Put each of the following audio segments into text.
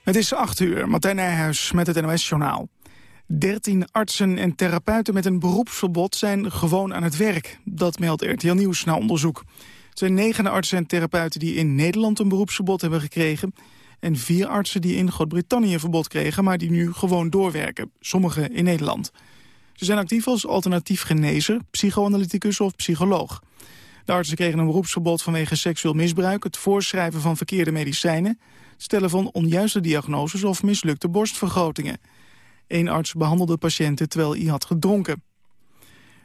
Het is 8 uur, Martijn Nijhuis met het NOS-journaal. 13 artsen en therapeuten met een beroepsverbod zijn gewoon aan het werk. Dat meldt RTL Nieuws na onderzoek. Het zijn negen artsen en therapeuten die in Nederland een beroepsverbod hebben gekregen... en vier artsen die in Groot-Brittannië een verbod kregen... maar die nu gewoon doorwerken, sommigen in Nederland. Ze zijn actief als alternatief genezer, psychoanalyticus of psycholoog. De artsen kregen een beroepsverbod vanwege seksueel misbruik... het voorschrijven van verkeerde medicijnen stellen van onjuiste diagnoses of mislukte borstvergrotingen. Eén arts behandelde patiënten terwijl hij had gedronken.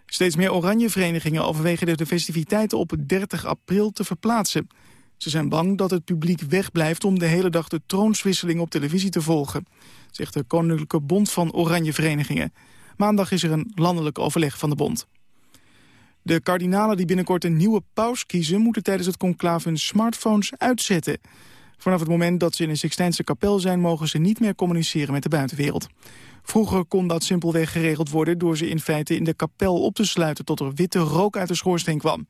Steeds meer oranje verenigingen overwegen de festiviteiten op 30 april te verplaatsen. Ze zijn bang dat het publiek wegblijft om de hele dag de troonswisseling op televisie te volgen, zegt de Koninklijke Bond van Oranje Verenigingen. Maandag is er een landelijk overleg van de bond. De kardinalen die binnenkort een nieuwe paus kiezen... moeten tijdens het conclave hun smartphones uitzetten. Vanaf het moment dat ze in een Sixtijnse kapel zijn... mogen ze niet meer communiceren met de buitenwereld. Vroeger kon dat simpelweg geregeld worden... door ze in feite in de kapel op te sluiten... tot er witte rook uit de schoorsteen kwam.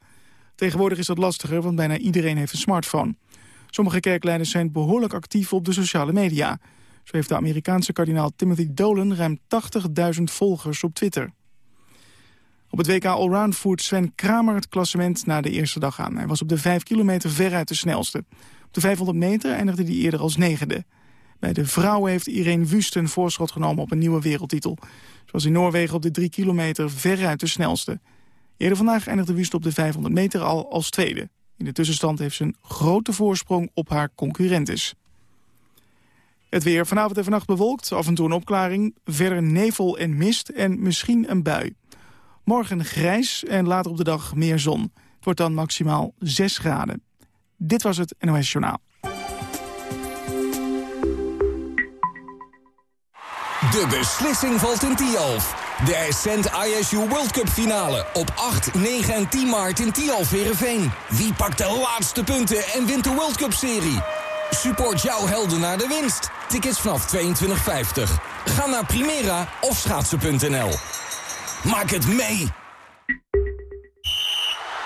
Tegenwoordig is dat lastiger, want bijna iedereen heeft een smartphone. Sommige kerkleiders zijn behoorlijk actief op de sociale media. Zo heeft de Amerikaanse kardinaal Timothy Dolan... ruim 80.000 volgers op Twitter. Op het WK Allround voert Sven Kramer het klassement na de eerste dag aan. Hij was op de 5 kilometer veruit de snelste de 500 meter eindigde hij eerder als negende. Bij de vrouwen heeft Irene Wust een voorschot genomen op een nieuwe wereldtitel. Was in Noorwegen op de 3 kilometer veruit de snelste. Eerder vandaag eindigde Wust op de 500 meter al als tweede. In de tussenstand heeft ze een grote voorsprong op haar concurrentes. Het weer vanavond en vannacht bewolkt, af en toe een opklaring. Verder nevel en mist en misschien een bui. Morgen grijs en later op de dag meer zon. Het wordt dan maximaal 6 graden. Dit was het NOS Journaal. De beslissing valt in Tialf. De Ascent ISU World Cup finale op 8, 9 en 10 maart in Tialf Verenveen. Wie pakt de laatste punten en wint de World Cup serie? Support jouw helden naar de winst. Tickets vanaf 22,50. Ga naar Primera of schaatsen.nl. Maak het mee!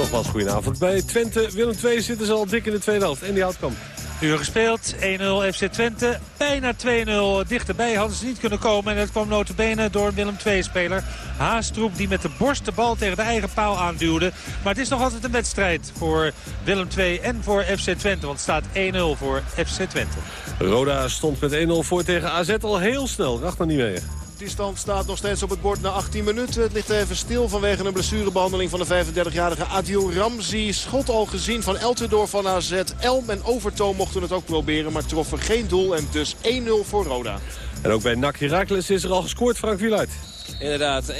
Nogmaals, goedenavond. Bij Twente, Willem II zitten ze al dik in de tweede helft. En die Houtkamp. Uur gespeeld, 1-0 FC Twente. Bijna 2-0 dichterbij hadden ze niet kunnen komen. En dat kwam notabene door Willem II-speler. Haastroep die met de borst de bal tegen de eigen paal aanduwde. Maar het is nog altijd een wedstrijd voor Willem II en voor FC Twente. Want het staat 1-0 voor FC Twente. Roda stond met 1-0 voor tegen AZ al heel snel. Racht nog niet mee. Die stand staat nog steeds op het bord na 18 minuten. Het ligt even stil vanwege een blessurebehandeling van de 35-jarige Adil Ramzi. Schot al gezien van Eltendoor van AZ. Elm en Overtoom mochten het ook proberen, maar troffen geen doel. En dus 1-0 voor Roda. En ook bij NAC Herakles is er al gescoord, Frank Wieluid. Inderdaad, 1-0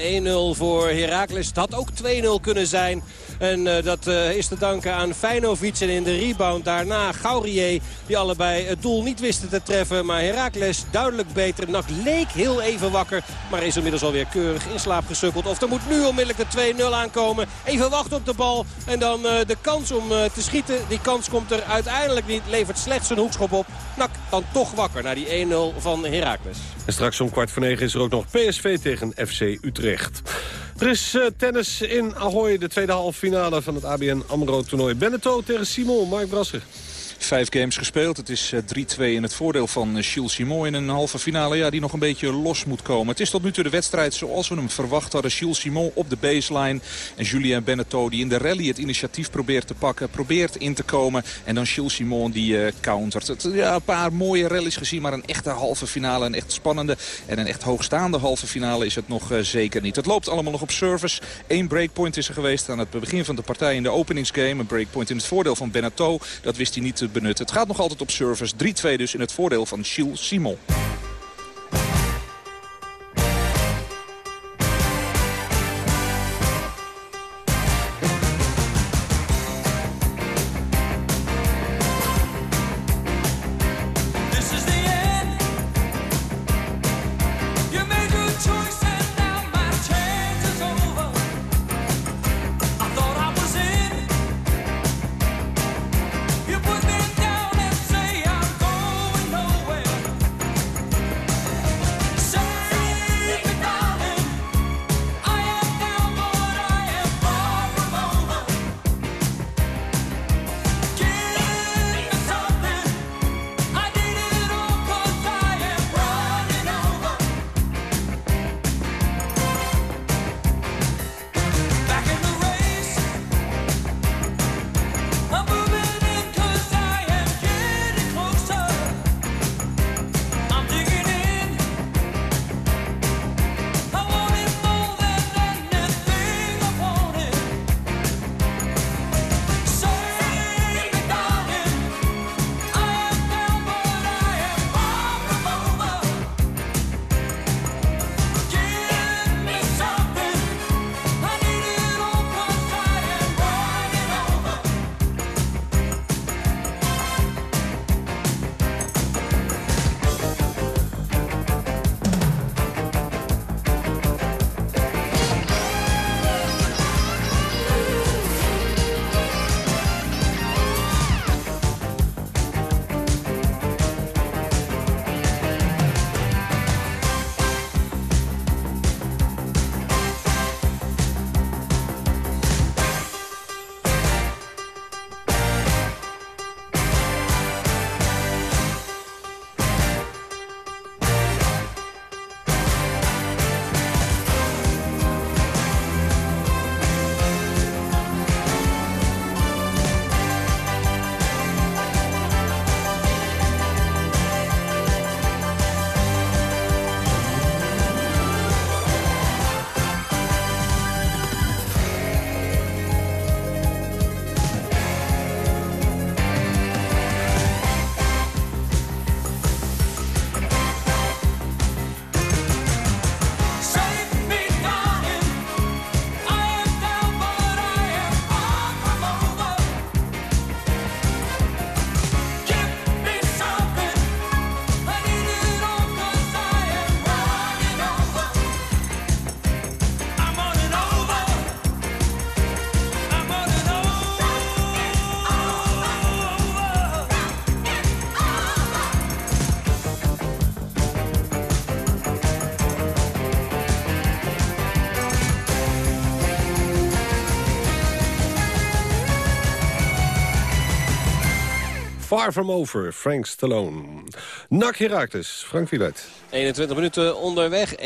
voor Herakles. Het had ook 2-0 kunnen zijn. En uh, dat uh, is te danken aan Feinovic en in de rebound daarna Gaurier. Die allebei het doel niet wisten te treffen. Maar Herakles duidelijk beter. Nak leek heel even wakker. Maar is inmiddels alweer keurig in slaap gesukkeld. Of er moet nu onmiddellijk de 2-0 aankomen. Even wachten op de bal. En dan uh, de kans om te schieten. Die kans komt er uiteindelijk niet. Levert slechts een hoekschop op. Nak dan toch wakker naar die 1-0 van Herakles. En straks om kwart voor negen is er ook nog PSV tegen FC Utrecht. Er is uh, tennis in Ahoy, de tweede halve finale van het ABN AMRO-toernooi. Beneteau tegen Simon, Mark Brasser. Vijf games gespeeld. Het is 3-2 in het voordeel van Gilles Simon in een halve finale ja, die nog een beetje los moet komen. Het is tot nu toe de wedstrijd zoals we hem verwacht hadden. Gilles Simon op de baseline en Julien Beneteau die in de rally het initiatief probeert te pakken. Probeert in te komen en dan Gilles Simon die uh, countert. Het, ja, een paar mooie rallies gezien, maar een echte halve finale. Een echt spannende en een echt hoogstaande halve finale is het nog zeker niet. Het loopt allemaal nog op service. Eén breakpoint is er geweest aan het begin van de partij in de openingsgame. Een breakpoint in het voordeel van Beneteau. Dat wist hij niet te benutten. Het gaat nog altijd op service. 3-2 dus in het voordeel van Gilles Simon. Far From Over, Frank Stallone. Nak Herakles, Frank Wieluid. 21 minuten onderweg. 1-0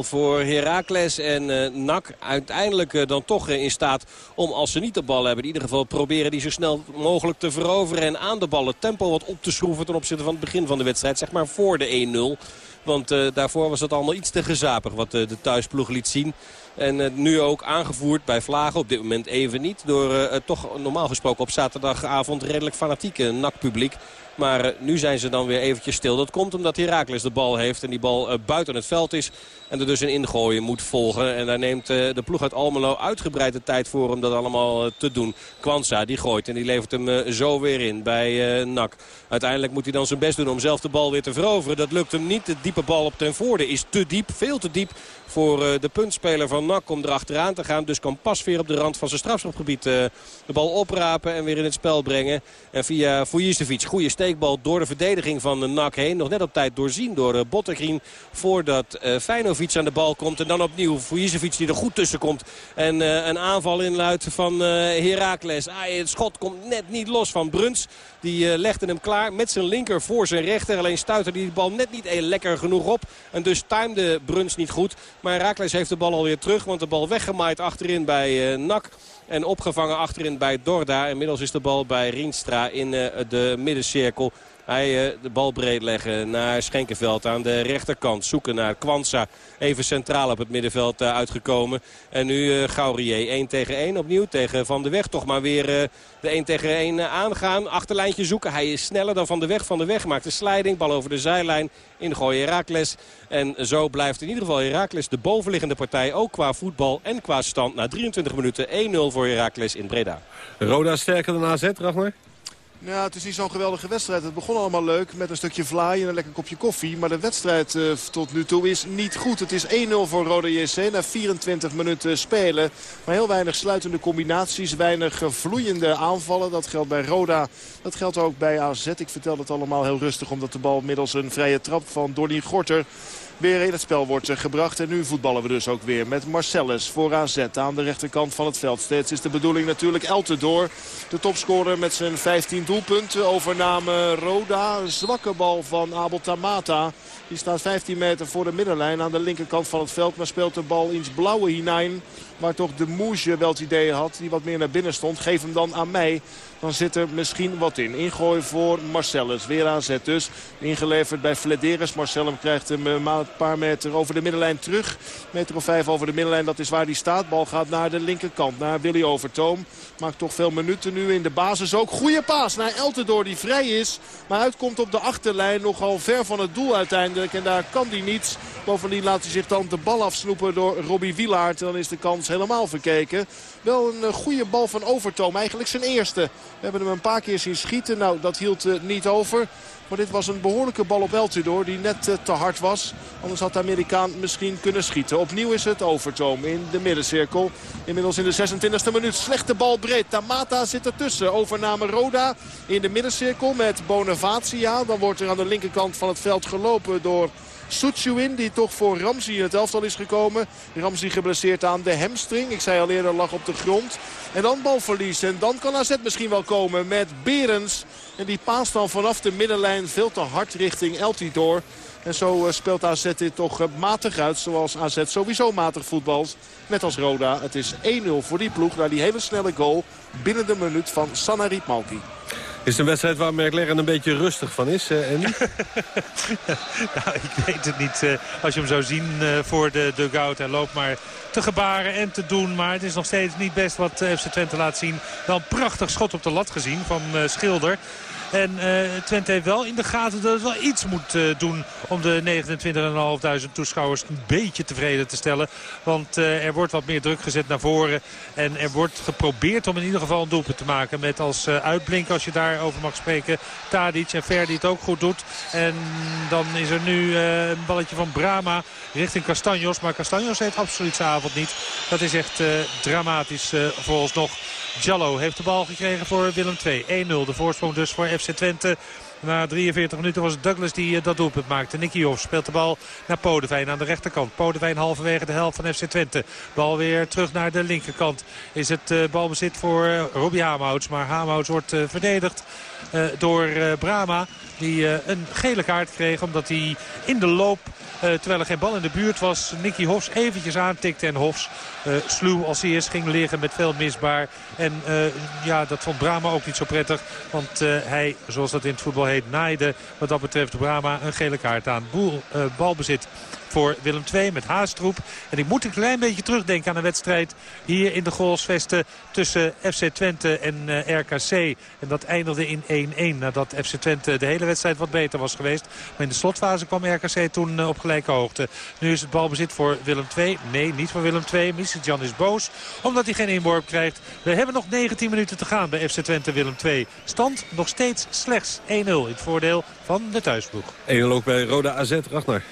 voor Heracles. En uh, NAC uiteindelijk uh, dan toch uh, in staat om, als ze niet de bal hebben... in ieder geval proberen die zo snel mogelijk te veroveren... en aan de bal het tempo wat op te schroeven ten opzichte van het begin van de wedstrijd. Zeg maar voor de 1-0. Want daarvoor was het allemaal iets te gezapig wat de thuisploeg liet zien. En uh, nu ook aangevoerd bij Vlagen, op dit moment even niet... door toch normaal gesproken op zaterdagavond redelijk fanatieke NAC-publiek. Maar uh, nu zijn ze dan weer eventjes stil. Dat komt omdat Heracles de bal heeft en die bal uh, buiten het veld is. En er dus een ingooien moet volgen. En daar neemt uh, de ploeg uit Almelo uitgebreid de tijd voor om dat allemaal te doen. Kwanza die gooit en die levert hem zo weer in bij NAC. Uiteindelijk moet hij dan zijn best doen om zelf de bal weer te veroveren. Dat lukt hem niet. De diepe bal op ten voorde is te diep, veel te diep voor de puntspeler van NAC om erachteraan te gaan. Dus kan pas weer op de rand van zijn strafschopgebied de bal oprapen en weer in het spel brengen. En via Fujicevic, goede door de verdediging van de NAC heen. Nog net op tijd doorzien door uh, Bottegreen voordat uh, Feinovic aan de bal komt. En dan opnieuw Fujicevic die er goed tussen komt. En uh, een aanval inluidt van Heracles. Ah, het schot komt net niet los van Bruns. Die legde hem klaar met zijn linker voor zijn rechter. Alleen stuitte die bal net niet lekker genoeg op. En dus timde Bruns niet goed. Maar Heracles heeft de bal alweer terug. Want de bal weggemaaid achterin bij NAC. En opgevangen achterin bij Dorda. Inmiddels is de bal bij Rienstra in uh, de middencirkel. Hij uh, de bal breed leggen naar Schenkenveld aan de rechterkant. Zoeken naar Kwanza. Even centraal op het middenveld uh, uitgekomen. En nu uh, Gaurier 1 tegen 1 opnieuw tegen Van de Weg. Toch maar weer de 1 tegen 1 aangaan. Achterlijntje zoeken. Hij is sneller dan Van de Weg. Van de Weg maakt de sliding. Bal over de zijlijn. Ingooi Heracles. En zo blijft in ieder geval Heracles de bovenliggende partij. Ook qua voetbal en qua stand. Na 23 minuten 1-0 voor Heracles in Breda. Roda sterker dan AZ, Ragnar? Ja, het is niet zo'n geweldige wedstrijd. Het begon allemaal leuk met een stukje vlaai en een lekker kopje koffie. Maar de wedstrijd uh, tot nu toe is niet goed. Het is 1-0 voor Roda JC na 24 minuten spelen. Maar heel weinig sluitende combinaties. Weinig vloeiende aanvallen. Dat geldt bij Roda. Dat geldt ook bij AZ. Ik vertel het allemaal heel rustig omdat de bal middels een vrije trap van Donny Gorter weer in het spel wordt gebracht. En nu voetballen we dus ook weer met Marcellus voor AZ aan de rechterkant van het veld. Steeds is de bedoeling natuurlijk Eltendoor. De topscorer met zijn 15 doelpunten. Overname Roda. Zwakke bal van Abel Tamata. Die staat 15 meter voor de middenlijn aan de linkerkant van het veld. Maar speelt de bal iets blauwe hinein. Maar toch de Moesje wel het idee had. Die wat meer naar binnen stond. Geef hem dan aan mij. Dan zit er misschien wat in. Ingooi voor Marcellus. Weer aanzet dus. Ingeleverd bij Flederis. Marcellus krijgt hem een paar meter over de middenlijn terug. Meter of vijf over de middenlijn. Dat is waar hij staat. Bal gaat naar de linkerkant. Naar Willy Overtoom. Maakt toch veel minuten nu in de basis ook. Goede paas naar Eltendoor die vrij is. Maar uitkomt op de achterlijn. Nogal ver van het doel uiteindelijk. En daar kan hij niets. Bovendien laat hij zich dan de bal afsnoepen door Robbie Wielaert. Dan is de kans helemaal verkeken. Wel een goede bal van Overtoom. Eigenlijk zijn eerste. We hebben hem een paar keer zien schieten. Nou, dat hield uh, niet over. Maar dit was een behoorlijke bal op Eltidoor die net uh, te hard was. Anders had de Amerikaan misschien kunnen schieten. Opnieuw is het Overtoom in de middencirkel. Inmiddels in de 26e minuut. Slechte bal breed. Tamata zit ertussen. Overname Roda in de middencirkel met Bonavacia. Dan wordt er aan de linkerkant van het veld gelopen door... Suchuin die toch voor Ramsey in het elftal is gekomen. Ramsey geblesseerd aan de hamstring. Ik zei al eerder lag op de grond. En dan balverlies. En dan kan AZ misschien wel komen met Berens. En die paast dan vanaf de middenlijn veel te hard richting Eltidoor. En zo speelt AZ dit toch matig uit. Zoals AZ sowieso matig voetbalt. Net als Roda. Het is 1-0 voor die ploeg. Na die hele snelle goal binnen de minuut van Sanarit Malki. Is het een wedstrijd waar Merkleggen een beetje rustig van is, uh, Andy? nou, ik weet het niet. Als je hem zou zien voor de dugout. Hij loopt maar te gebaren en te doen. Maar het is nog steeds niet best wat FC Twente laat zien. Wel een prachtig schot op de lat gezien van Schilder. En uh, Twente heeft wel in de gaten dat het wel iets moet uh, doen om de 29.500 toeschouwers een beetje tevreden te stellen. Want uh, er wordt wat meer druk gezet naar voren. En er wordt geprobeerd om in ieder geval een doelpunt te maken. Met als uitblink, als je daarover mag spreken, Tadic en Ver die het ook goed doet. En dan is er nu een balletje van Brama richting Castanjos. Maar Castanjos heeft absoluut zijn avond niet. Dat is echt dramatisch volgens nog. Jallo heeft de bal gekregen voor Willem II. 1-0 de voorsprong dus voor FC Twente. Na 43 minuten was het Douglas die dat doelpunt maakte. Nicky Hoff speelt de bal naar Podevijn aan de rechterkant. Podevijn halverwege de helft van FC Twente. Bal weer terug naar de linkerkant. Is het balbezit voor Robbie Hamouts. Maar Hamouts wordt verdedigd door Brama. Die een gele kaart kreeg omdat hij in de loop terwijl er geen bal in de buurt was. Nicky Hofs eventjes aantikte en Hofs uh, sluw als eerst ging liggen met veel misbaar. En uh, ja, dat vond Brama ook niet zo prettig. Want hij, zoals dat in het voetbal heet, naaide wat dat betreft Brama een gele kaart aan. Boel, balbezit voor Willem II met Haastroep. En ik moet een klein beetje terugdenken aan een wedstrijd hier in de Goalsvesten tussen FC Twente en eh, RKC. En dat eindigde in 1-1 nadat FC Twente de hele wedstrijd wat beter was geweest. Maar in de slotfase kwam RKC toen uh, hoogte. Nu is het balbezit voor Willem II. Nee, niet voor Willem II. Jan is boos omdat hij geen inworp krijgt. We hebben nog 19 minuten te gaan bij FC Twente Willem II. Stand nog steeds slechts 1-0 in het voordeel van de thuisploeg. 1-0 ook bij Roda AZ, Ragnar.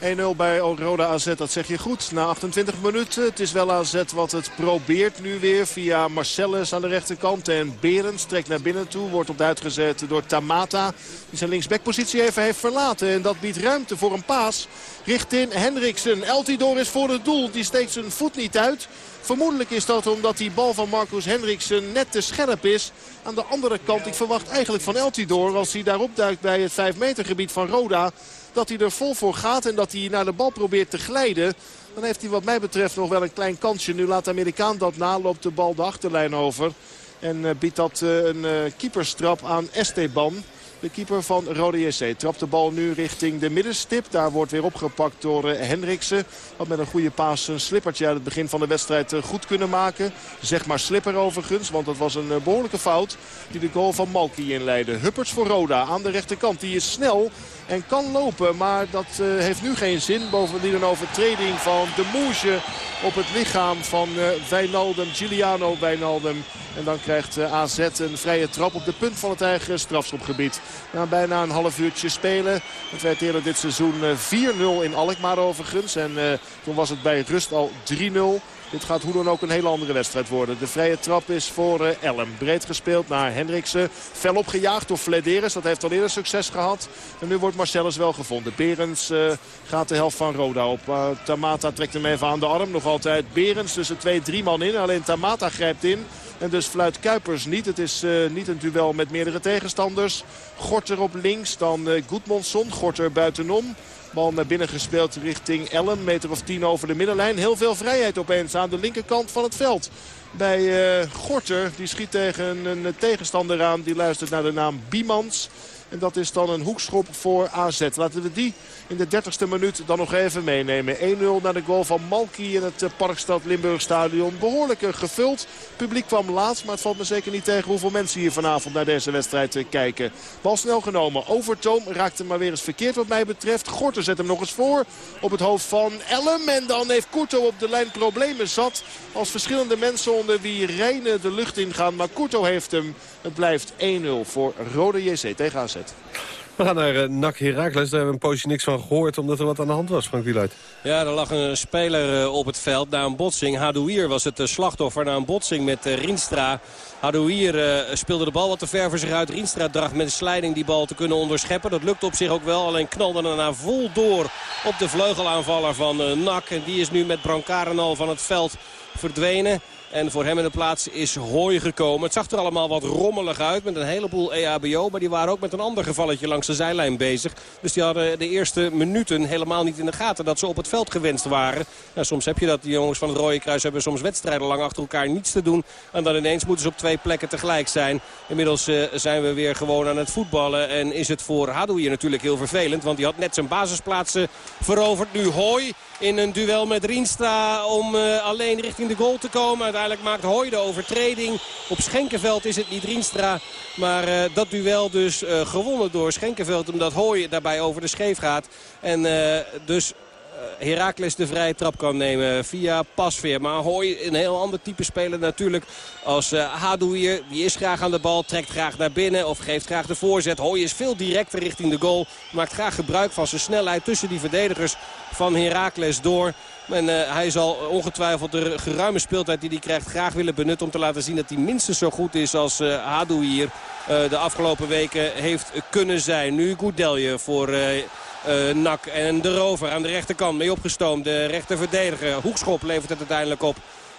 1-0 bij Roda AZ, dat zeg je goed. Na 28 minuten, het is wel AZ wat het probeert nu weer via Marcellus aan de rechterkant. En Berends trekt naar binnen toe, wordt op uitgezet door Tamata. Die zijn linksbackpositie even heeft verlaten. En dat biedt ruimte voor een paas richting Hendriksen. Eltidoor is voor het doel, die steekt zijn voet niet uit. Vermoedelijk is dat omdat die bal van Marcus Hendriksen net te scherp is. Aan de andere kant, ik verwacht eigenlijk van Eltidoor als hij daarop duikt bij het 5 meter gebied van Roda dat hij er vol voor gaat en dat hij naar de bal probeert te glijden. Dan heeft hij wat mij betreft nog wel een klein kansje. Nu laat de Amerikaan dat na, loopt de bal de achterlijn over. En eh, biedt dat eh, een uh, keeperstrap aan Esteban. De keeper van Rode JC trapt de bal nu richting de middenstip. Daar wordt weer opgepakt door Hendriksen. Had met een goede paas een slippertje uit het begin van de wedstrijd goed kunnen maken. Zeg maar slipper overigens, want dat was een behoorlijke fout. Die de goal van Malki inleidde. Hupperts voor Roda aan de rechterkant. Die is snel en kan lopen. Maar dat uh, heeft nu geen zin. Bovendien een overtreding van de Moesje op het lichaam van uh, Wijnaldum. Giuliano Wijnaldum. En dan krijgt eh, AZ een vrije trap op de punt van het eigen strafschopgebied. Na bijna een half uurtje spelen. Het werd eerder dit seizoen 4-0 in Alkmaar overigens. En toen was het bij rust al 3-0. Dit gaat hoe dan ook een hele andere wedstrijd worden. De vrije trap is voor uh, Ellen. Breed gespeeld naar Hendriksen. Fel opgejaagd door Flederis. Dat heeft al eerder succes gehad. En nu wordt Marcellus wel gevonden. Berens uh, gaat de helft van Roda op. Uh, Tamata trekt hem even aan de arm. Nog altijd Berens tussen twee, drie man in. Alleen Tamata grijpt in. En dus fluit Kuipers niet. Het is uh, niet een duel met meerdere tegenstanders. Gorter op links, dan uh. Gorter buitenom. Bal naar binnen gespeeld richting Ellen. Meter of tien over de middenlijn. Heel veel vrijheid opeens aan de linkerkant van het veld. Bij Gorter. Die schiet tegen een tegenstander aan. Die luistert naar de naam Biemans. En dat is dan een hoekschop voor AZ. Laten we die in de 30ste minuut dan nog even meenemen. 1-0 naar de goal van Malki in het eh, Parkstad Limburg stadion. Behoorlijk eh, gevuld. Het publiek kwam laat, maar het valt me zeker niet tegen hoeveel mensen hier vanavond naar deze wedstrijd eh, kijken. Bal snel genomen. Overtoom raakt hem maar weer eens verkeerd wat mij betreft. Gorter zet hem nog eens voor op het hoofd van Ellem. En dan heeft Kurto op de lijn problemen zat. Als verschillende mensen onder wie Rijnen de lucht ingaan. Maar Kurto heeft hem. Het blijft 1-0 voor Rode JC tegen AZ. We gaan naar uh, NAC Herakles. Daar hebben we een poosje niks van gehoord omdat er wat aan de hand was, Frank Wieluid. Ja, er lag een speler uh, op het veld na een botsing. Hadouier was het uh, slachtoffer na een botsing met Rienstra. Hadouier speelde de bal wat te ver voor zich uit. Rienstra dacht met een slijding die bal te kunnen onderscheppen. Dat lukte op zich ook wel. Alleen knalde daarna vol door op de vleugelaanvaller van NAC. En die is nu met Brancard al van het veld verdwenen. En voor hem in de plaats is Hooi gekomen. Het zag er allemaal wat rommelig uit met een heleboel EHBO. Maar die waren ook met een ander gevalletje langs de zijlijn bezig. Dus die hadden de eerste minuten helemaal niet in de gaten dat ze op het veld gewenst waren. Nou, soms heb je dat. Die jongens van het Rode Kruis hebben soms wedstrijden lang achter elkaar niets te doen. En dan ineens moeten ze op twee plekken tegelijk zijn. Inmiddels uh, zijn we weer gewoon aan het voetballen. En is het voor Hadouier natuurlijk heel vervelend. Want die had net zijn basisplaatsen veroverd. Nu Hooi in een duel met Rienstra om uh, alleen richting de goal te komen. Uiteindelijk maakt Hoy de overtreding. Op Schenkenveld is het niet Rienstra. Maar uh, dat duel dus uh, gewonnen door Schenkenveld. Omdat Hoy daarbij over de scheef gaat. En dus Herakles de vrije trap kan nemen via Pasveer. Maar Hoy een heel ander type speler natuurlijk als uh, Hadouier. Die is graag aan de bal, trekt graag naar binnen of geeft graag de voorzet. Hoy is veel directer richting de goal. Maakt graag gebruik van zijn snelheid tussen die verdedigers van Herakles door. En hij zal ongetwijfeld de geruime speeltijd die hij krijgt graag willen benutten... om te laten zien dat hij minstens zo goed is als uh, Hadou hier de afgelopen weken heeft kunnen zijn. Nu Goudelje voor... Uh, Nak en de rover aan de rechterkant mee opgestoomd. De rechterverdediger. Hoekschop levert het uiteindelijk op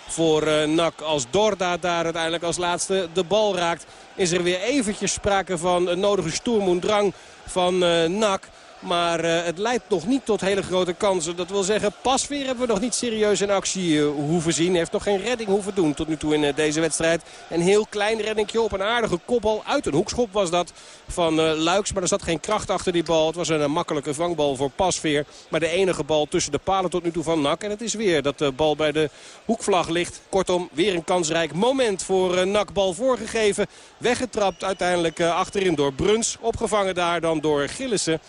voor uh, Nak. Als Dorda daar uiteindelijk als laatste de bal raakt. Is er weer eventjes sprake van een nodige stoermoendrang van uh, Nak. Maar uh, het leidt nog niet tot hele grote kansen. Dat wil zeggen, Pasveer hebben we nog niet serieus in actie uh, hoeven zien. Heeft nog geen redding hoeven doen tot nu toe in uh, deze wedstrijd. Een heel klein reddingje op een aardige kopbal. Uit een hoekschop was dat van Luiks. Maar er zat geen kracht achter die bal. Het was een makkelijke vangbal voor Pasveer. Maar de enige bal tussen de palen tot nu toe van Nak. En het is weer dat de bal bij de hoekvlag ligt. Kortom, weer een kansrijk moment voor Nak. Bal voorgegeven. Weggetrapt uiteindelijk achterin door Bruns. Opgevangen daar dan door Gillissen.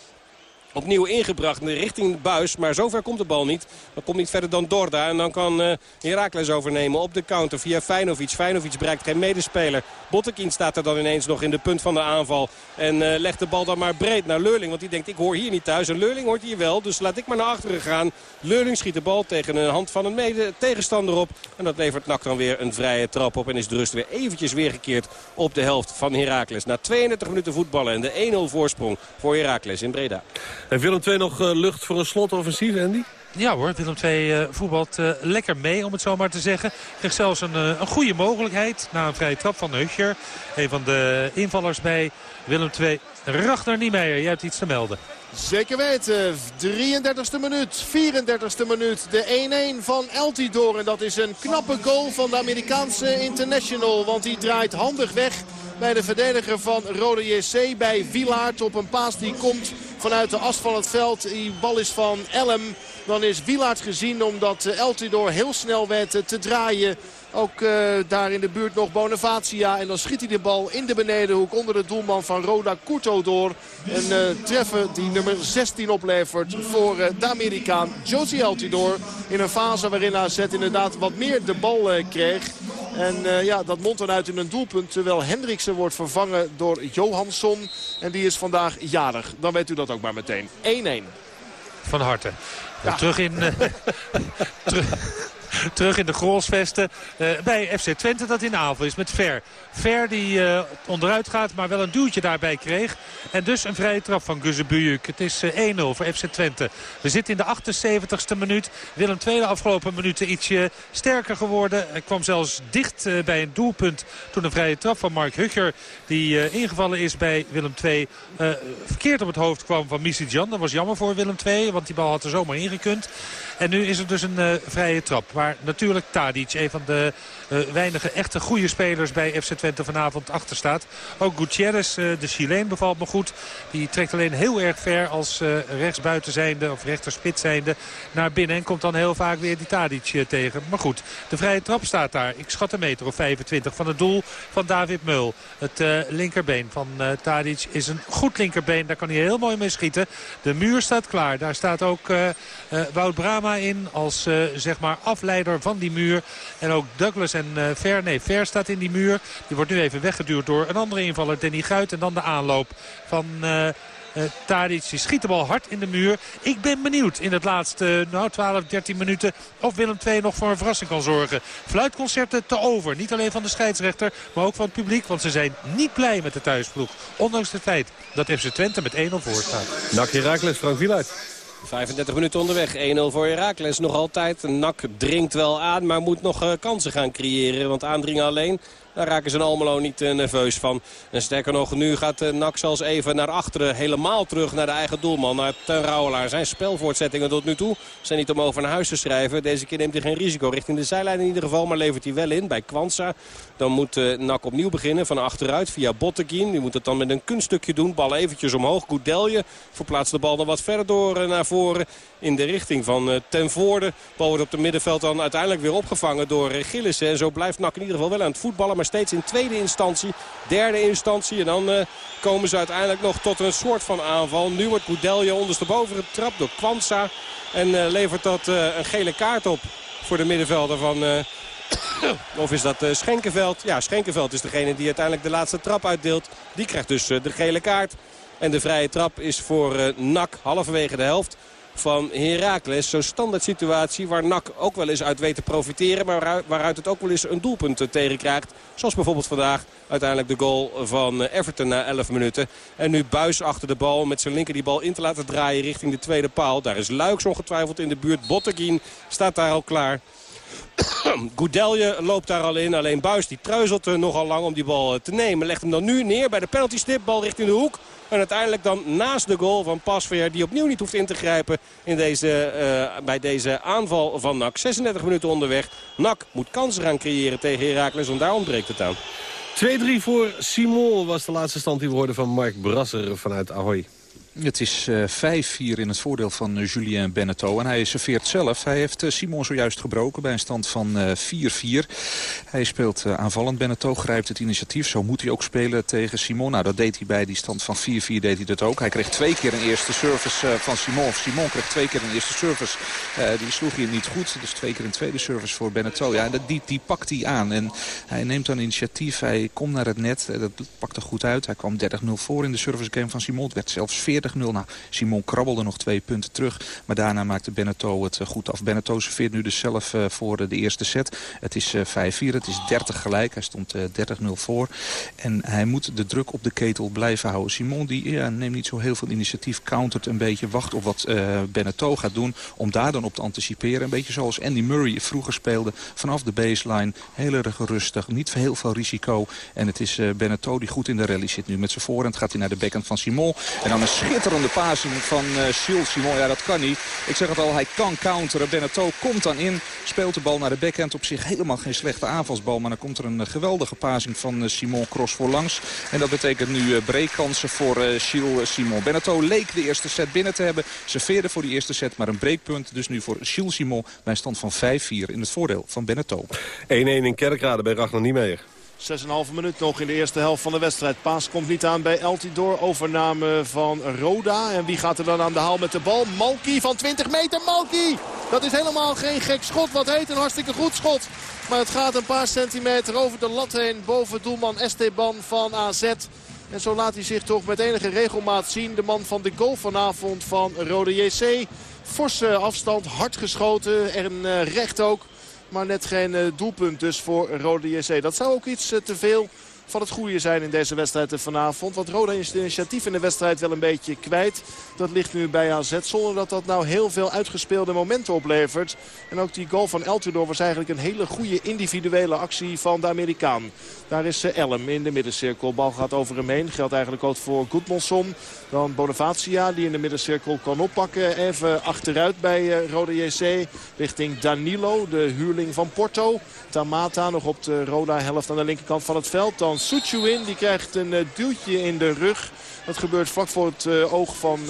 Opnieuw ingebracht richting Buis. Maar zover komt de bal niet. Dan komt niet verder dan Dorda. En dan kan uh, Herakles overnemen op de counter via Feinovic. Feinovic bereikt geen medespeler. Bottekin staat er dan ineens nog in de punt van de aanval. En uh, legt de bal dan maar breed naar Leurling. Want die denkt ik hoor hier niet thuis. En Leurling hoort hier wel. Dus laat ik maar naar achteren gaan. Leurling schiet de bal tegen een hand van een mede tegenstander op. En dat levert Nak dan weer een vrije trap op. En is de rust weer eventjes weergekeerd op de helft van Herakles. Na 32 minuten voetballen en de 1-0 voorsprong voor Herakles in Breda. Heeft Willem II nog uh, lucht voor een slotoffensief, Andy? Ja hoor, Willem II uh, voetbalt uh, lekker mee, om het zo maar te zeggen. Krijgt zelfs een, uh, een goede mogelijkheid na een vrije trap van Huscher. Een van de invallers bij Willem II. Ragnar Niemeyer, jij hebt iets te melden. Zeker weten. 33e minuut, 34e minuut. De 1-1 van Eltidoor. En dat is een knappe goal van de Amerikaanse international. Want die draait handig weg bij de verdediger van Rode JC. Bij Wilaert op een paas die komt vanuit de as van het veld. Die bal is van Elm. Dan is Wilaert gezien omdat Eltidoor heel snel werd te draaien. Ook uh, daar in de buurt nog Bonavacia. En dan schiet hij de bal in de benedenhoek onder de doelman van Roda Kurto door. Een uh, treffer die nummer 16 oplevert voor uh, de Amerikaan Josie Altidor. In een fase waarin AZ inderdaad wat meer de bal kreeg. En ja, dat mondt dan uit in een doelpunt. Terwijl Hendriksen wordt vervangen door Johansson. En die is vandaag jarig. Dan weet u dat ook maar meteen. 1-1. Van harte. Ja. Terug in... terug terug in de Grolsvesten uh, bij FC Twente dat in aanval is met Ver. Ver die uh, onderuit gaat, maar wel een duwtje daarbij kreeg. En dus een vrije trap van Guzebujuk. Het is uh, eh, 1-0 voor FC Twente. We zitten in de 78ste minuut. Willem II de afgelopen minuten ietsje sterker geworden. Hij kwam zelfs dicht bij een doelpunt toen een vrije trap van Mark Hugger... die ingevallen is bij Willem II verkeerd op het hoofd kwam van Jan. Dat was jammer voor Willem II, want die bal had er zomaar ingekund. En nu is er dus een vrije trap. Waar natuurlijk Tadic, een van de uh, weinige echte goede spelers bij FC Twente vanavond achter staat. Ook Gutierrez, uh, de Chileen, bevalt me goed. Die trekt alleen heel erg ver als uh, rechtsbuiten zijnde of rechterspit zijnde naar binnen. En komt dan heel vaak weer die Tadic tegen. Maar goed, de vrije trap staat daar. Ik schat een meter of 25 van het doel van David Meul. Het linkerbeen van Tadic is een goed linkerbeen. Daar kan hij heel mooi mee schieten. De muur staat klaar. Daar staat ook Wout Brama in als zeg maar van die muur. En ook Douglas en uh, Ver, nee, Ver staat in die muur. Die wordt nu even weggeduwd door een andere invaller, Danny Guit. En dan de aanloop van... Uh, Tadic die schiet de bal hard in de muur. Ik ben benieuwd in het laatste nou, 12, 13 minuten of Willem II nog voor een verrassing kan zorgen. Fluitconcerten te over. Niet alleen van de scheidsrechter, maar ook van het publiek. Want ze zijn niet blij met de thuisploeg. Ondanks het feit dat FC Twente met 1-0 voor staat. Nak Herakles, Frank Wieluid. 35 minuten onderweg. 1-0 voor Herakles nog altijd. Nak dringt wel aan, maar moet nog uh, kansen gaan creëren. Want aandringen alleen daar raken ze in Almelo niet uh, nerveus van. En sterker nog, nu gaat uh, Nak zelfs even naar achteren. Helemaal terug naar de eigen doelman, naar Ten Rouwelaar. Zijn spelvoortzettingen tot nu toe zijn niet om over naar huis te schrijven. Deze keer neemt hij geen risico richting de zijlijn in ieder geval. Maar levert hij wel in bij Kwanza. Dan moet uh, Nak opnieuw beginnen van achteruit via Bottekin. Die moet het dan met een kunststukje doen. Bal eventjes omhoog. Goudelje verplaatst de bal dan wat verder door naar voren in de richting van Ten Voorde. Bal wordt op het middenveld dan uiteindelijk weer opgevangen door Gillissen. En zo blijft Nak in ieder geval wel aan het voetballen maar steeds in tweede instantie. Derde instantie. En dan uh, komen ze uiteindelijk nog tot een soort van aanval. Nu wordt Goudelje ondersteboven getrapt door Kwanza. En uh, levert dat uh, een gele kaart op voor de middenvelder van... of is dat Schenkenveld? Ja, Schenkenveld is degene die uiteindelijk de laatste trap uitdeelt. Die krijgt dus de gele kaart. En de vrije trap is voor NAC halverwege de helft van Heracles. Zo'n standaard situatie waar NAC ook wel eens uit weet te profiteren. Maar waaruit het ook wel eens een doelpunt tegen krijgt. Zoals bijvoorbeeld vandaag uiteindelijk de goal van Everton na 11 minuten. En nu Buis achter de bal met zijn linker die bal in te laten draaien richting de tweede paal. Daar is Luiks ongetwijfeld in de buurt. Botteguin staat daar al klaar. Goudelje loopt daar al in. Alleen Buis die treuzelt nogal lang om die bal te nemen. Legt hem dan nu neer bij de penalty stip. Bal richting de hoek. En uiteindelijk dan naast de goal van Pasveer. Die opnieuw niet hoeft in te grijpen in deze, uh, bij deze aanval van NAC. 36 minuten onderweg. NAC moet kansen gaan creëren tegen Heracles. En daar ontbreekt het aan. 2-3 voor Simon was de laatste stand die we hoorden van Mark Brasser vanuit Ahoy. Het is uh, eh, 5-4 in het voordeel van uh, Julien Beneteau. En hij serveert zelf. Hij heeft uh, Simon zojuist gebroken bij een stand van 4-4. hij speelt aanvallend. Beneteau grijpt het initiatief. Zo moet hij ook spelen tegen Simon. Nou, dat deed hij bij die stand van 4-4 deed hij dat ook. Hij kreeg twee keer een eerste service van Simon. Simon kreeg twee keer een eerste service. die sloeg hij niet goed. Dus twee keer een tweede service voor Beneteau. Ja, die, die pakt hij aan. En hij neemt dan initiatief. Hij komt naar het net. dat pakt er goed uit. Hij kwam 30-0 voor in de service game van Simon. Het werd zelfs 40 nou, Simon krabbelde nog twee punten terug. Maar daarna maakte Beneteau het eh, goed af. Beneteau serveert nu dus zelf eh, voor de eerste set. Het is 5-4, eh, het is 30 gelijk. Hij stond 30-0 voor. En hij moet de druk op de ketel blijven houden. Simon die, ja, neemt niet zo heel veel initiatief. Countert een beetje, wacht op wat uh, Beneteau gaat doen. Om daar dan op te anticiperen. Een beetje zoals Andy Murray vroeger speelde. Vanaf de baseline. Heel erg rustig. Niet heel veel risico. En het is uh, Beneteau die goed in de rally zit nu. Met zijn voorhand gaat hij naar de backhand van Simon. En dan een schitterende passing van uh, Jules Simon. Ja, dat kan niet. Ik zeg het al, hij kan counteren. Beneteau komt dan in, speelt de bal naar de backhand. Op zich helemaal geen slechte aanvalsbal. Maar dan komt er een uh, geweldige passing van uh, Simon Cross voorlangs. En dat betekent nu breekkansen voor Gilles Simon. Beneteau leek de eerste set binnen te hebben. Serveerde voor die eerste set, maar een breekpunt. Dus nu voor Gilles Simon bij stand van 5-4 in het voordeel van Beneteau. 1-1 in Kerkrade bij Ragnar Niemeyer. 6,5 minuut nog in de eerste helft van de wedstrijd. Paas komt niet aan bij Eltidoor. Overname van Roda. En wie gaat er dan aan de haal met de bal? Malki van 20 meter. Malki! Dat is helemaal geen gek schot. Wat heet een hartstikke goed schot. Maar het gaat een paar centimeter over de lat heen. Boven doelman Esteban van AZ. En zo laat hij zich toch met enige regelmaat zien. De man van de goal vanavond van Rode JC. Forse afstand, hard geschoten en uh, recht ook. Maar net geen eh, doelpunt dus voor Rode JC. Dat zou ook iets eh, te veel van het goede zijn in deze wedstrijd vanavond. Want Roda is het initiatief in de wedstrijd wel een beetje kwijt. Dat ligt nu bij AZ zonder dat dat nou heel veel uitgespeelde momenten oplevert. En ook die goal van Eltidoor was eigenlijk een hele goede individuele actie van de Amerikaan. Daar is eh, Elm in de middencirkel. Bal gaat over hem heen. Geldt eigenlijk ook voor Goedmondson. Dan Bonavacia die in de middencirkel kan oppakken. Even achteruit bij eh, Roda JC. Richting Danilo, de huurling van Porto. Tamata nog op de Roda helft aan de linkerkant van het veld. Dan Suchuin, die krijgt een eh, duwtje in de rug. Dat gebeurt vlak voor het oog van...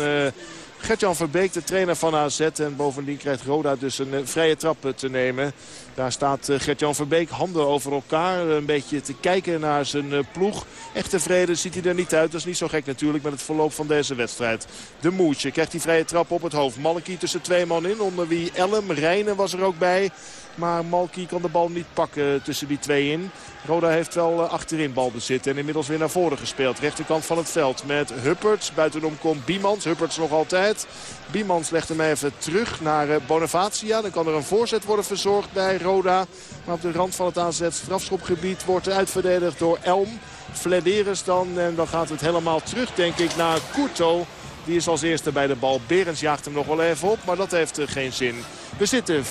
Gertjan Verbeek, de trainer van AZ. En bovendien krijgt Roda dus een vrije trap te nemen. Daar staat uh, Gert-Jan Verbeek, handen over elkaar. Een beetje te kijken naar zijn eh, ploeg. Echt tevreden ziet hij er niet uit. Dat is niet zo gek natuurlijk met het verloop van deze wedstrijd. De Moetje krijgt die vrije trap op het hoofd. Malky tussen twee man in. Onder wie Elm, Rijnen was er ook bij. Maar Malky kan de bal niet pakken tussen die twee in. Roda heeft wel eh, achterin balbezit en inmiddels weer naar voren gespeeld. Rechterkant van het veld met Hupperts. Buitenom komt Biemans. Hupperts nog altijd. Biemans legt hem even terug naar Bonavacia. Dan kan er een voorzet worden verzorgd bij Roda. Maar op de rand van het AZ strafschopgebied wordt uitverdedigd door Elm. Flederis dan. En dan gaat het helemaal terug denk ik naar Kurto. Die is als eerste bij de bal. Berens jaagt hem nog wel even op, maar dat heeft geen zin. We zitten 4,5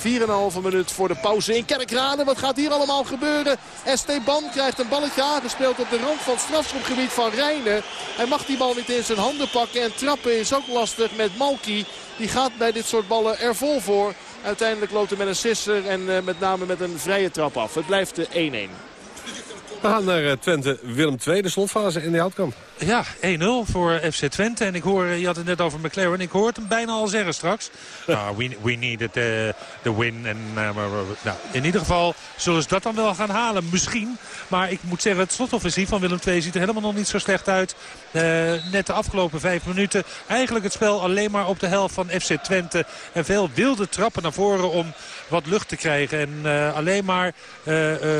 minuut voor de pauze in Kerkrade. Wat gaat hier allemaal gebeuren? Esteban krijgt een balletje aangespeeld op de rand van het strafschopgebied van Rijnen. Hij mag die bal niet in zijn handen pakken. En trappen is ook lastig met Malki. Die gaat bij dit soort ballen er vol voor. Uiteindelijk loopt hij met een sisser en eh, met name met een vrije trap af. Het blijft 1-1. We gaan naar eh, Twente Willem II, de slotfase in de Houtkamp. Ja, 1-0 voor FC Twente. En ik hoor, je had het net over McLaren. Ik hoor het hem bijna al zeggen straks. Nou, we, we needed the, the win. En, uh, nou, in ieder geval zullen ze dat dan wel gaan halen. Misschien. Maar ik moet zeggen, het slotoffensief van Willem II ziet er helemaal nog niet zo slecht uit. Uh, net de afgelopen vijf minuten. Eigenlijk het spel alleen maar op de helft van FC Twente. En veel wilde trappen naar voren om wat lucht te krijgen. En uh, alleen maar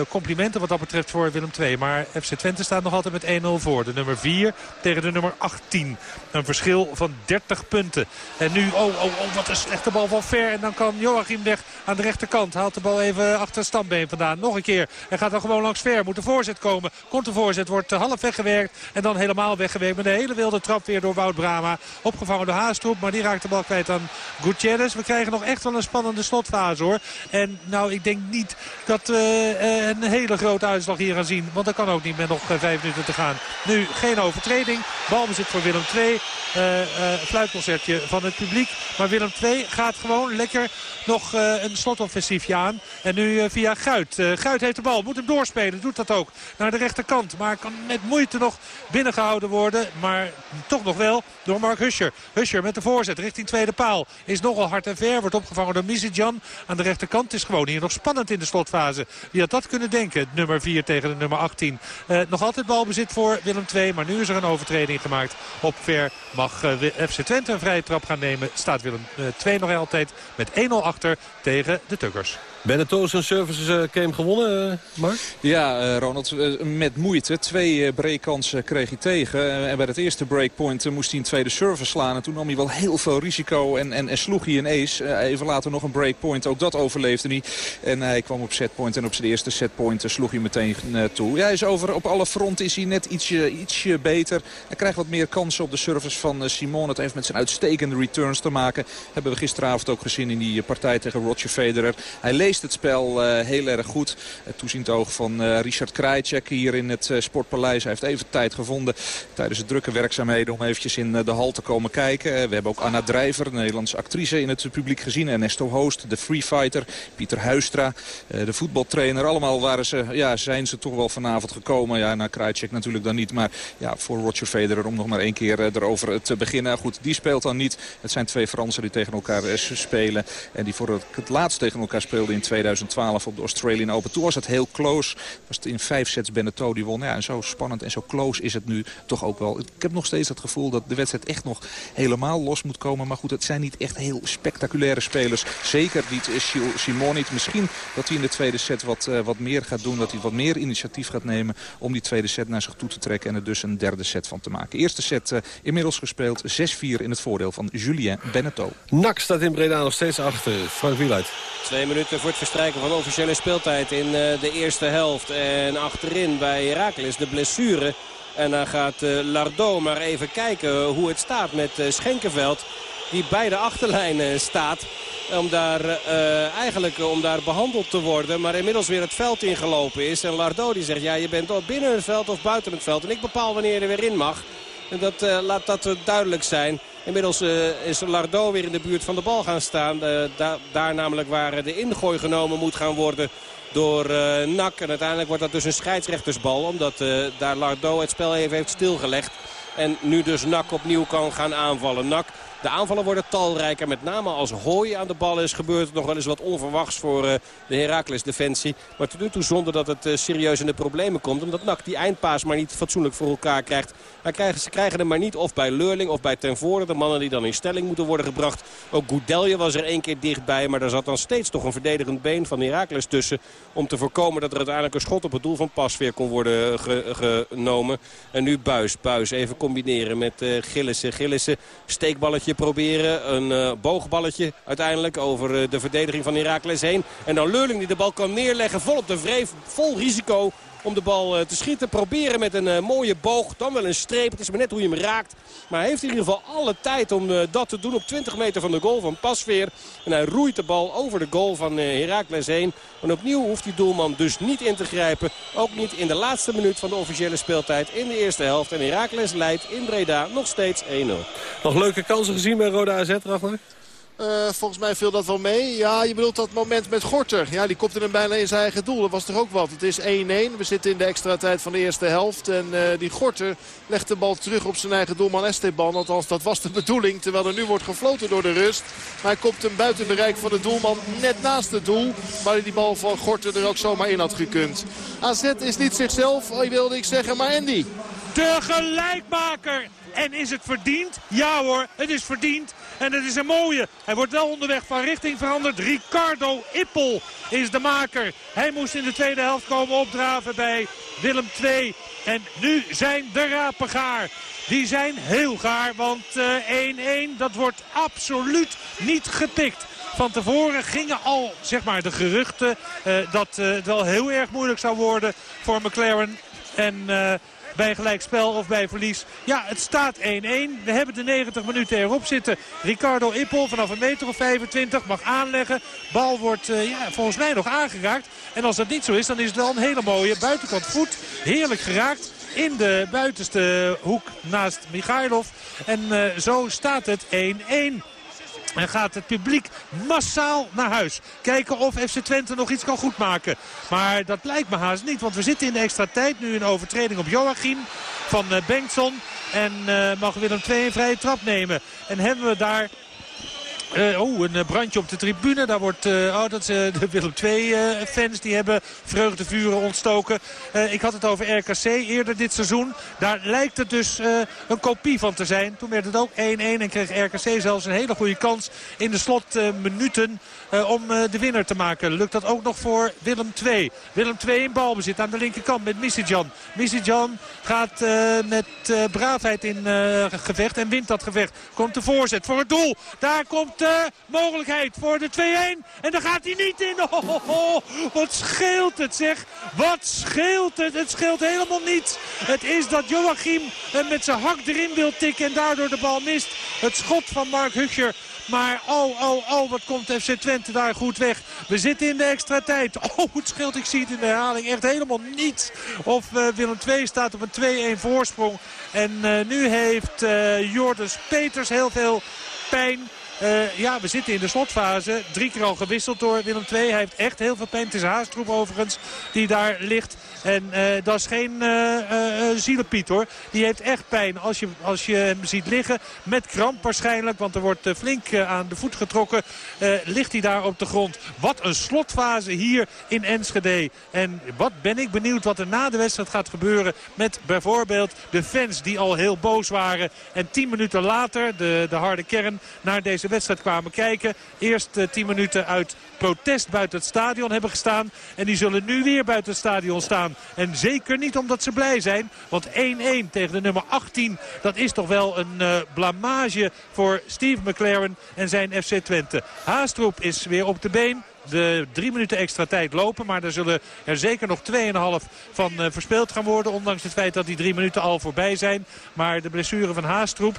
complimenten wat dat betreft voor Willem II. Maar FC Twente staat nog altijd met 1-0 voor. De nummer 4 tegen de nummer 18. Een verschil van 30 punten. En nu, oh, oh, oh, wat een slechte bal van Ver. En dan kan Joachim weg aan de rechterkant. Haalt de bal even achter het standbeen vandaan. Nog een keer. En gaat dan gewoon langs Ver. Moet de voorzet komen. Komt de voorzet. Wordt half weggewerkt. En dan helemaal weggewerkt. Met een hele wilde trap weer door Wout Brama. Opgevangen door Haastroep. Maar die raakt de bal kwijt aan Gutierrez. We krijgen nog echt wel een spannende slotfase hoor. En nou, ik denk niet dat we uh, een hele grote uitslag hier gaan zien. Want dat kan ook niet met nog uh, vijf minuten te gaan. Nu geen overtreding. Balbezit voor Willem II. Uh, fluitconcertje van het publiek. Maar Willem II gaat gewoon lekker nog een slotoffensiefje aan. En nu via Guit. Guit heeft de bal. Moet hem doorspelen. Doet dat ook. Naar de rechterkant. Maar kan met moeite nog binnengehouden worden. Maar toch nog wel door Mark Huscher. Huscher met de voorzet richting tweede paal. Is nogal hard en ver. Wordt opgevangen door Mizidjan aan de rechterkant. Is gewoon hier nog spannend in de slotfase. Wie had dat kunnen denken? Nummer 4 tegen de nummer 18. Uh, nog altijd balbezit voor Willem II. Maar nu is er een overtreding gemaakt. Op ver mag uh, FC Twente een vrije trap gaan nemen. Staat Willem II uh, nog altijd met 1-0 achter tegen de Tuggers. Beneteau zijn services game gewonnen, Mark? Ja, Ronald, met moeite. Twee breakkansen kreeg hij tegen. En bij het eerste breakpoint moest hij een tweede service slaan. En toen nam hij wel heel veel risico en, en, en sloeg hij een ace. even later nog een breakpoint. Ook dat overleefde hij. En hij kwam op setpoint en op zijn eerste setpoint sloeg hij meteen toe. Ja, hij is over, op alle fronten is hij net ietsje, ietsje beter. Hij krijgt wat meer kansen op de service van Simon. Het heeft met zijn uitstekende returns te maken. Hebben we gisteravond ook gezien in die partij tegen Roger Federer. Hij leest het spel uh, heel erg goed. Het toeziend oog van uh, Richard Krajcek hier in het uh, Sportpaleis. Hij heeft even tijd gevonden tijdens de drukke werkzaamheden om eventjes in de hal te komen kijken. we hebben ook Anna Drijver, een Nederlandse actrice in het publiek gezien. Ernesto Hoost, de freefighter. Pieter Huistra, de voetbaltrainer. Allemaal waren ze, ja, zijn ze toch wel vanavond gekomen. Ja, naar Krajcek natuurlijk dan niet. Maar ja, voor Roger Federer om nog maar één keer erover te beginnen. Goed, die speelt dan niet. Het zijn twee Fransen die tegen elkaar spelen. En die voor het laatst tegen elkaar speelden in 2012 op de Australian Open. Toen was het heel close. Was het in vijf sets Beneteau die won. Ja, en zo spannend en zo close is het nu toch ook wel. Ik heb nog steeds het gevoel dat de wedstrijd echt nog helemaal los moet komen. Maar goed, het zijn niet echt heel spectaculaire spelers. Zeker niet Simon niet. Misschien dat hij in de tweede set wat, uh, wat meer gaat doen. Dat hij wat meer initiatief gaat nemen om die tweede set naar zich toe te trekken. En er dus een derde set van te maken. Eerste set uh, inmiddels gespeeld. 6-4 in het voordeel van Julien Beneteau. Nak staat in Breda nog steeds achter. Frank Wieluid. Twee minuten voor het verstrijken van officiële speeltijd in uh, de eerste helft. En achterin bij Herakles de blessure. En dan gaat uh, Lardo maar even kijken hoe het staat met uh, Schenkenveld. Die bij de achterlijn staat. Om daar, eigenlijk om daar behandeld te worden. Maar inmiddels weer het veld ingelopen is. En Lardo die zegt ja je bent of binnen het veld of buiten het veld. En ik bepaal wanneer je er weer in mag. En dat, laat dat duidelijk zijn. Inmiddels uh, is Lardo weer in de buurt van de bal gaan staan. Da daar namelijk waar de ingooi genomen moet gaan worden door uh, Nak. En uiteindelijk wordt dat dus een scheidsrechtersbal. Omdat daar Lardo het spel even heeft stilgelegd. En nu dus Nak opnieuw kan gaan aanvallen. Nak de aanvallen worden talrijker. Met name als Hooi aan de bal is gebeurd. Nog wel eens wat onverwachts voor de Heracles defensie. Maar tot nu toe zonder dat het uh, serieus in de problemen komt. Omdat NAC die eindpaas maar niet fatsoenlijk voor elkaar krijgt. Maar ze krijgen hem maar niet of bij Leurling of bij Ten Voorde. De mannen die dan in stelling moeten worden gebracht. Ook Goudelje was er één keer dichtbij. Maar daar zat dan steeds toch een verdedigend been van Heracles tussen. Om te voorkomen dat er uiteindelijk een schot op het doel van Pasveer kon worden ge genomen. En nu Buis. Buis even combineren met uh, Gillissen. Gillissen steekballetje proberen. Een uh, boogballetje uiteindelijk over de verdediging van Heracles heen. En dan Leurling die de bal kan neerleggen. Vol op de vreef, vol risico om de bal uh, te schieten. Proberen met een uh, mooie boog. Dan wel een streep. Het is maar net hoe je hem raakt. Maar hij heeft in ieder geval alle tijd om uh, dat te doen op 20 meter van de goal van Pasveer. En hij roeit de bal over de goal van Heracles heen. En opnieuw hoeft die doelman dus niet in te grijpen. Ook niet in de laatste minuut van de officiële speeltijd in de eerste helft. En Heracles leidt in Breda nog steeds 1-0. Nog leuke kansen gezien bij Roda AZ, Ragnar? Uh, volgens mij viel dat wel mee. Ja, je bedoelt dat moment met Gorter. Ja, die kopte hem bijna in zijn eigen doel. Dat was toch ook wat. Het is 1-1. We zitten in de extra tijd van de eerste helft. En uh, die Gorter legt de bal terug op zijn eigen doelman Esteban. Althans, dat was de bedoeling. Terwijl er nu wordt gefloten door de rust. Maar hij kopt hem buiten bereik van de doelman. Net naast het doel. Waar die bal van Gorter er ook zomaar in had gekund. AZ is niet zichzelf, wilde ik zeggen. Maar Andy. De gelijkmaker. En is het verdiend? Ja hoor, het is verdiend. En het is een mooie. Hij wordt wel onderweg van richting veranderd. Ricardo Ippel is de maker. Hij moest in de tweede helft komen opdraven bij Willem II. En nu zijn de rapen gaar. Die zijn heel gaar, want 1-1, uh, dat wordt absoluut niet getikt. Van tevoren gingen al zeg maar, de geruchten uh, dat uh, het wel heel erg moeilijk zou worden voor McLaren. En bij gelijkspel of bij verlies. Ja, het staat 1-1. We hebben de 90 minuten erop zitten. Ricardo Ippel vanaf een meter of 25 mag aanleggen. Bal wordt ja, volgens mij nog aangeraakt. En als dat niet zo is, dan is het wel een hele mooie buitenkant voet. Heerlijk geraakt in de buitenste hoek naast Michailov. En uh, zo staat het 1-1. En gaat het publiek massaal naar huis. Kijken of FC Twente nog iets kan goedmaken. Maar dat lijkt me haast niet. Want we zitten in de extra tijd. Nu een overtreding op Joachim van uh, Bengtson. En uh, mag Willem II een vrije trap nemen. En hebben we daar uh, oh, een brandje op de tribune. Daar wordt, uh, oh, dat zijn de Willem II-fans. die hebben vreugdevuren ontstoken. Ik had het over RKC eerder dit seizoen. Daar lijkt het dus een kopie van te zijn. Toen werd het ook 1-1 en kreeg RKC zelfs een hele goede kans in de slotminuten om de winnaar te maken. Lukt dat ook nog voor Willem II. Willem II in balbezit aan de linkerkant met Misijan. Misijan gaat met braafheid in gevecht en wint dat gevecht. Komt de voorzet voor het doel. Daar komt de mogelijkheid voor de 2-1. En daar gaat hij niet in. Oh, wat scheelt het zeg. Wat scheelt het. Het scheelt helemaal niet. Het is dat Joachim met zijn hak erin wil tikken en daardoor de bal mist. Het schot van Mark Hutcher maar oh, oh, oh, wat komt FC Twente daar goed weg. We zitten in de extra tijd. Oh, het scheelt, ik zie het in de herhaling echt helemaal niet. Of uh, Willem II staat op een 2-1 voorsprong. En uh, nu heeft uh, Jordens Peters heel veel pijn. Uh, ja, we zitten in de slotfase. Drie keer al gewisseld door Willem II. Hij heeft echt heel veel pijn. Het is Haastroep overigens die daar ligt. En uh, dat is geen uh, zielepiet hoor. Die heeft echt pijn als je, als je hem ziet liggen. Met kramp waarschijnlijk. Want er wordt flink aan de voet getrokken. ligt hij daar op de grond. Wat een slotfase hier in Enschede. En wat ben ik benieuwd wat er na de wedstrijd gaat gebeuren. Met bijvoorbeeld de fans die al heel boos waren. En tien minuten later, de, de harde kern, naar deze wedstrijd kwamen kijken. Eerst tien minuten uit protest buiten het stadion hebben gestaan. En die zullen nu weer buiten het stadion staan. En zeker niet omdat ze blij zijn. Want 1-1 tegen de nummer 18. Dat is toch wel een uh, blamage voor Steve McLaren en zijn FC Twente. Haastroep is weer op de been de drie minuten extra tijd lopen. Maar er zullen er zeker nog 2,5 van uh, verspeeld gaan worden. Ondanks het feit dat die drie minuten al voorbij zijn. Maar de blessure van Haastroep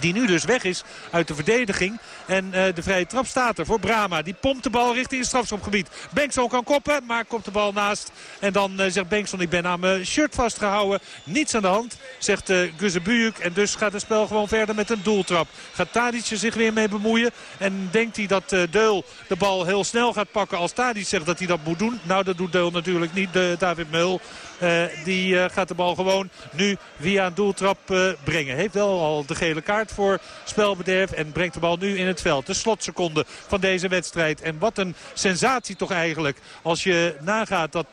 die nu dus weg is uit de verdediging. En uh, de vrije trap staat er voor Brama. Die pompt de bal richting het strafschopgebied. Bengtson kan koppen, maar komt de bal naast. En dan uh, zegt Bengtson, ik ben aan mijn shirt vastgehouden. Niets aan de hand, zegt uh, Guzebujuk. En dus gaat het spel gewoon verder met een doeltrap. Gaat Tadic zich weer mee bemoeien. En denkt hij dat Deul de bal heel snel gaat pakken als Tadic zegt dat hij dat moet doen. Nou, dat doet Deul natuurlijk niet, de, David Meul. Die gaat de bal gewoon nu via een doeltrap brengen. Heeft wel al de gele kaart voor spelbederf. En brengt de bal nu in het veld. De slotseconde van deze wedstrijd. En wat een sensatie toch eigenlijk. Als je nagaat dat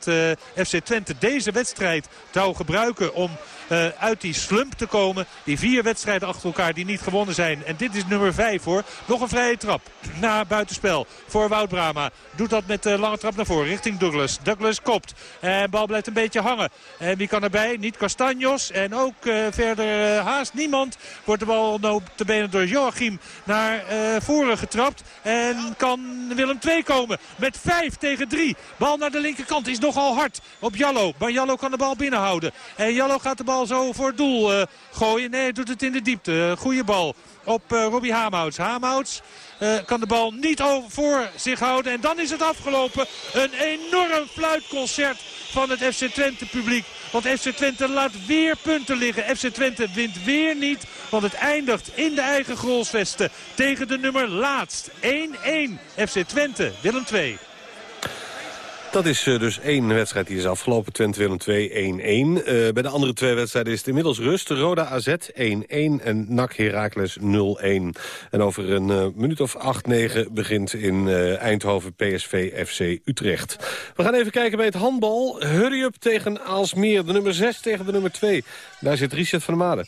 FC Twente deze wedstrijd zou gebruiken om uh, uit die slump te komen. Die vier wedstrijden achter elkaar die niet gewonnen zijn. En dit is nummer vijf hoor. Nog een vrije trap na buitenspel voor Wout Brama. Doet dat met de lange trap naar voren richting Douglas. Douglas kopt. En bal blijft een beetje hangen. En wie kan erbij? Niet Castanjos. En ook uh, verder haast niemand. Wordt de bal te benen door Joachim naar voren getrapt. En kan Willem 2 komen. Met 5 tegen 3. Bal naar de linkerkant is nogal hard op Jallo. Maar Jallo kan de bal binnenhouden. En Jallo gaat de bal zo voor het doel uh, gooien. Nee, doet het in de diepte. Goede bal op uh, Robbie Hamouts. Hamouts uh, kan de bal niet voor zich houden. En dan is het afgelopen. Een enorm fluitconcert van het FC Twente publiek. Want FC Twente laat weer punten liggen. FC Twente wint weer niet. Want het eindigt in de eigen grolsvesten tegen de nummer laatst. 1-1 FC Twente, Willem 2. Dat is uh, dus één wedstrijd die is afgelopen. Twente Willem 2 1-1. Uh, bij de andere twee wedstrijden is het inmiddels rust. Roda AZ 1-1 en NAC Heracles 0-1. En over een uh, minuut of 8-9 begint in Eindhoven PSV FC Utrecht. We gaan even kijken bij het handbal. Hurry up tegen Aalsmeer. De nummer 6 tegen de nummer 2. Daar zit Richard van der Made.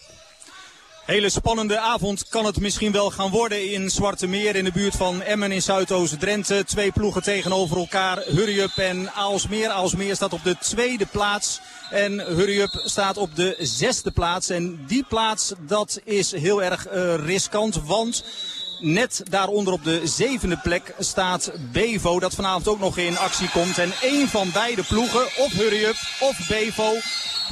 Hele spannende avond kan het misschien wel gaan worden in Zwarte Meer in de buurt van Emmen in Zuidoost-Drenthe. Twee ploegen tegenover elkaar, Hurriup en Aalsmeer. Aalsmeer staat op de tweede plaats en Hurriup staat op de zesde plaats. En die plaats dat is heel erg uh, riskant, want... Net daaronder op de zevende plek staat Bevo. Dat vanavond ook nog in actie komt. En één van beide ploegen, of Hurriup of Bevo,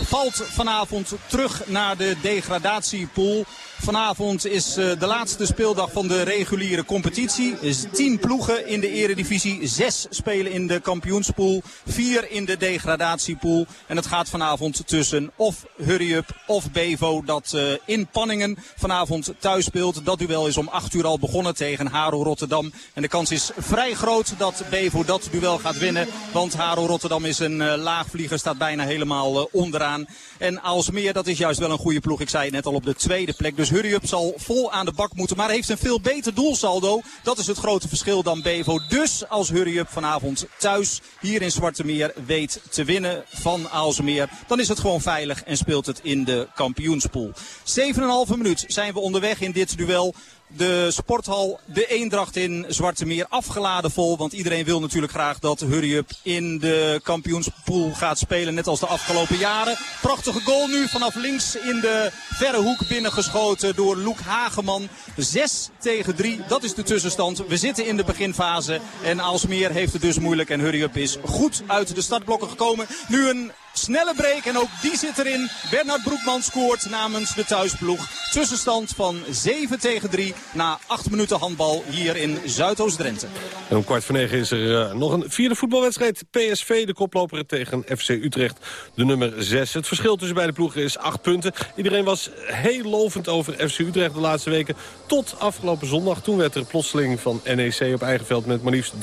valt vanavond terug naar de degradatiepool. Vanavond is uh, de laatste speeldag van de reguliere competitie. is tien ploegen in de eredivisie. Zes spelen in de kampioenspool. Vier in de degradatiepool. En het gaat vanavond tussen of Hurry-up of Bevo. Dat uh, in Panningen vanavond thuis speelt. Dat duel is om 8 uur al begonnen tegen Haro Rotterdam. En de kans is vrij groot dat Bevo dat duel gaat winnen. Want Haro Rotterdam is een uh, laagvlieger. Staat bijna helemaal onderaan. En Aalsmeer dat is juist wel een goede ploeg. Ik zei het net al op de tweede plek. Dus Hurry-up zal vol aan de bak moeten. Maar heeft een veel beter doelsaldo. Dat is het grote verschil dan Bevo. Dus als Hurry-up vanavond thuis hier in Zwarte Meer weet te winnen van Aalsmeer. Dan is het gewoon veilig en speelt het in de kampioenspool. 7,5 minuut zijn we onderweg in dit duel de sporthal, de Eendracht in Zwarte Meer afgeladen vol. Want iedereen wil natuurlijk graag dat Hurry-up in de kampioenspool gaat spelen. Net als de afgelopen jaren. Prachtige goal nu vanaf links in de verre hoek binnengeschoten door Loek Hageman. 6 tegen 3, dat is de tussenstand. We zitten in de beginfase en Aalsmeer heeft het dus moeilijk. En Hurry-up is goed uit de startblokken gekomen. Nu een Snelle break en ook die zit erin. Bernard Broekman scoort namens de thuisploeg. Tussenstand van 7 tegen 3 na 8 minuten handbal hier in Zuidoost-Drenthe. En om kwart voor negen is er uh, nog een vierde voetbalwedstrijd. PSV, de koploper tegen FC Utrecht, de nummer 6. Het verschil tussen beide ploegen is 8 punten. Iedereen was heel lovend over FC Utrecht de laatste weken. Tot afgelopen zondag. Toen werd er plotseling van NEC op eigen veld met maar liefst 3-0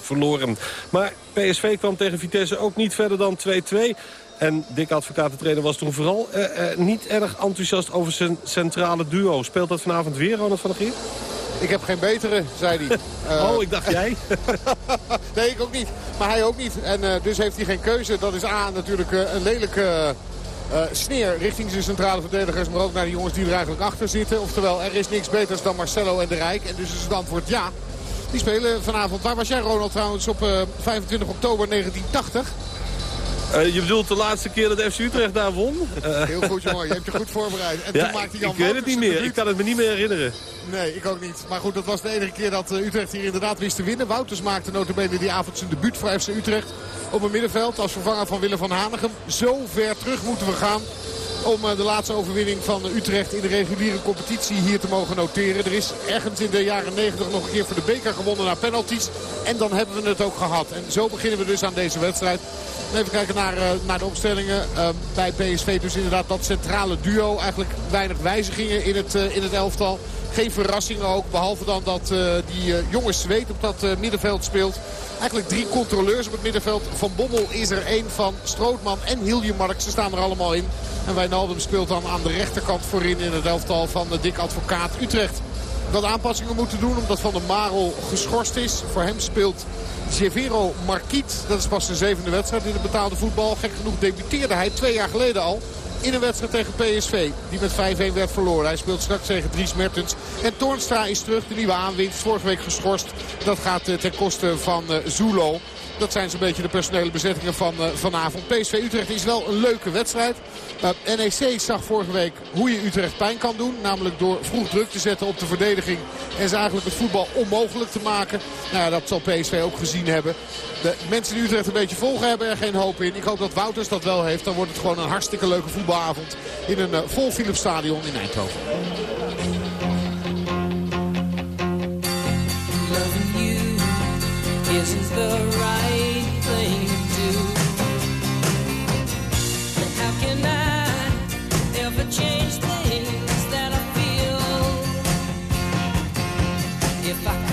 verloren. Maar PSV kwam tegen Vitesse ook niet verder dan 2-2. En Dick Advocaat, de trainer, was toen vooral uh, uh, niet erg enthousiast over zijn centrale duo. Speelt dat vanavond weer, Ronald van der Gier? Ik heb geen betere, zei hij. Uh, oh, ik dacht jij. nee, ik ook niet. Maar hij ook niet. En uh, dus heeft hij geen keuze. Dat is A, natuurlijk uh, een lelijke sneer richting zijn centrale verdedigers. Maar ook naar de jongens die er eigenlijk achter zitten. Oftewel, er is niks beters dan Marcelo en de Rijk. En dus is het antwoord ja. Die spelen vanavond. Waar was jij, Ronald, trouwens op 25 oktober 1980? Uh, je bedoelt de laatste keer dat FC Utrecht daar won? Uh. Heel goed jongen, je hebt je goed voorbereid. En ja, toen maakte Jan ik weet het niet meer, ik kan het me niet meer herinneren. Nee, ik ook niet. Maar goed, dat was de enige keer dat Utrecht hier inderdaad wist te winnen. Wouters maakte notabene die avond zijn debuut voor FC Utrecht op het middenveld. Als vervanger van Willem van Hanegem. Zo ver terug moeten we gaan om de laatste overwinning van Utrecht in de reguliere competitie hier te mogen noteren. Er is ergens in de jaren 90 nog een keer voor de beker gewonnen naar penalties. En dan hebben we het ook gehad. En zo beginnen we dus aan deze wedstrijd. Even kijken naar, uh, naar de opstellingen uh, bij PSV. Dus inderdaad dat centrale duo. Eigenlijk weinig wijzigingen in het, uh, in het elftal. Geen verrassingen ook. Behalve dan dat die jonge Zweet op dat middenveld speelt. Eigenlijk drie controleurs op het middenveld. Van Bommel is er één van Strootman en Hiljemark. Ze staan er allemaal in. En Wijnaldum speelt dan aan de rechterkant voorin in het elftal van de dik advocaat Utrecht. Wat aanpassingen moeten doen omdat Van der Marel geschorst is. Voor hem speelt Severo Marquiet. Dat is pas zijn zevende wedstrijd in het betaalde voetbal. Gek genoeg debuteerde hij twee jaar geleden al in een wedstrijd tegen PSV. Die met 5-1 werd verloren. Hij speelt straks tegen Dries Mertens. En Toornstra is terug. De nieuwe aanwinst. Vorige week geschorst. Dat gaat ten koste van Zulo. Dat zijn zo'n beetje de personele bezettingen van uh, vanavond. PSV Utrecht is wel een leuke wedstrijd. Uh, NEC zag vorige week hoe je Utrecht pijn kan doen. Namelijk door vroeg druk te zetten op de verdediging. En ze eigenlijk het voetbal onmogelijk te maken. Nou dat zal PSV ook gezien hebben. De mensen die Utrecht een beetje volgen hebben er geen hoop in. Ik hoop dat Wouters dat wel heeft. Dan wordt het gewoon een hartstikke leuke voetbalavond. In een uh, vol Philips Stadion in Eindhoven. Isn't the right thing to do. How can I ever change things that I feel? If I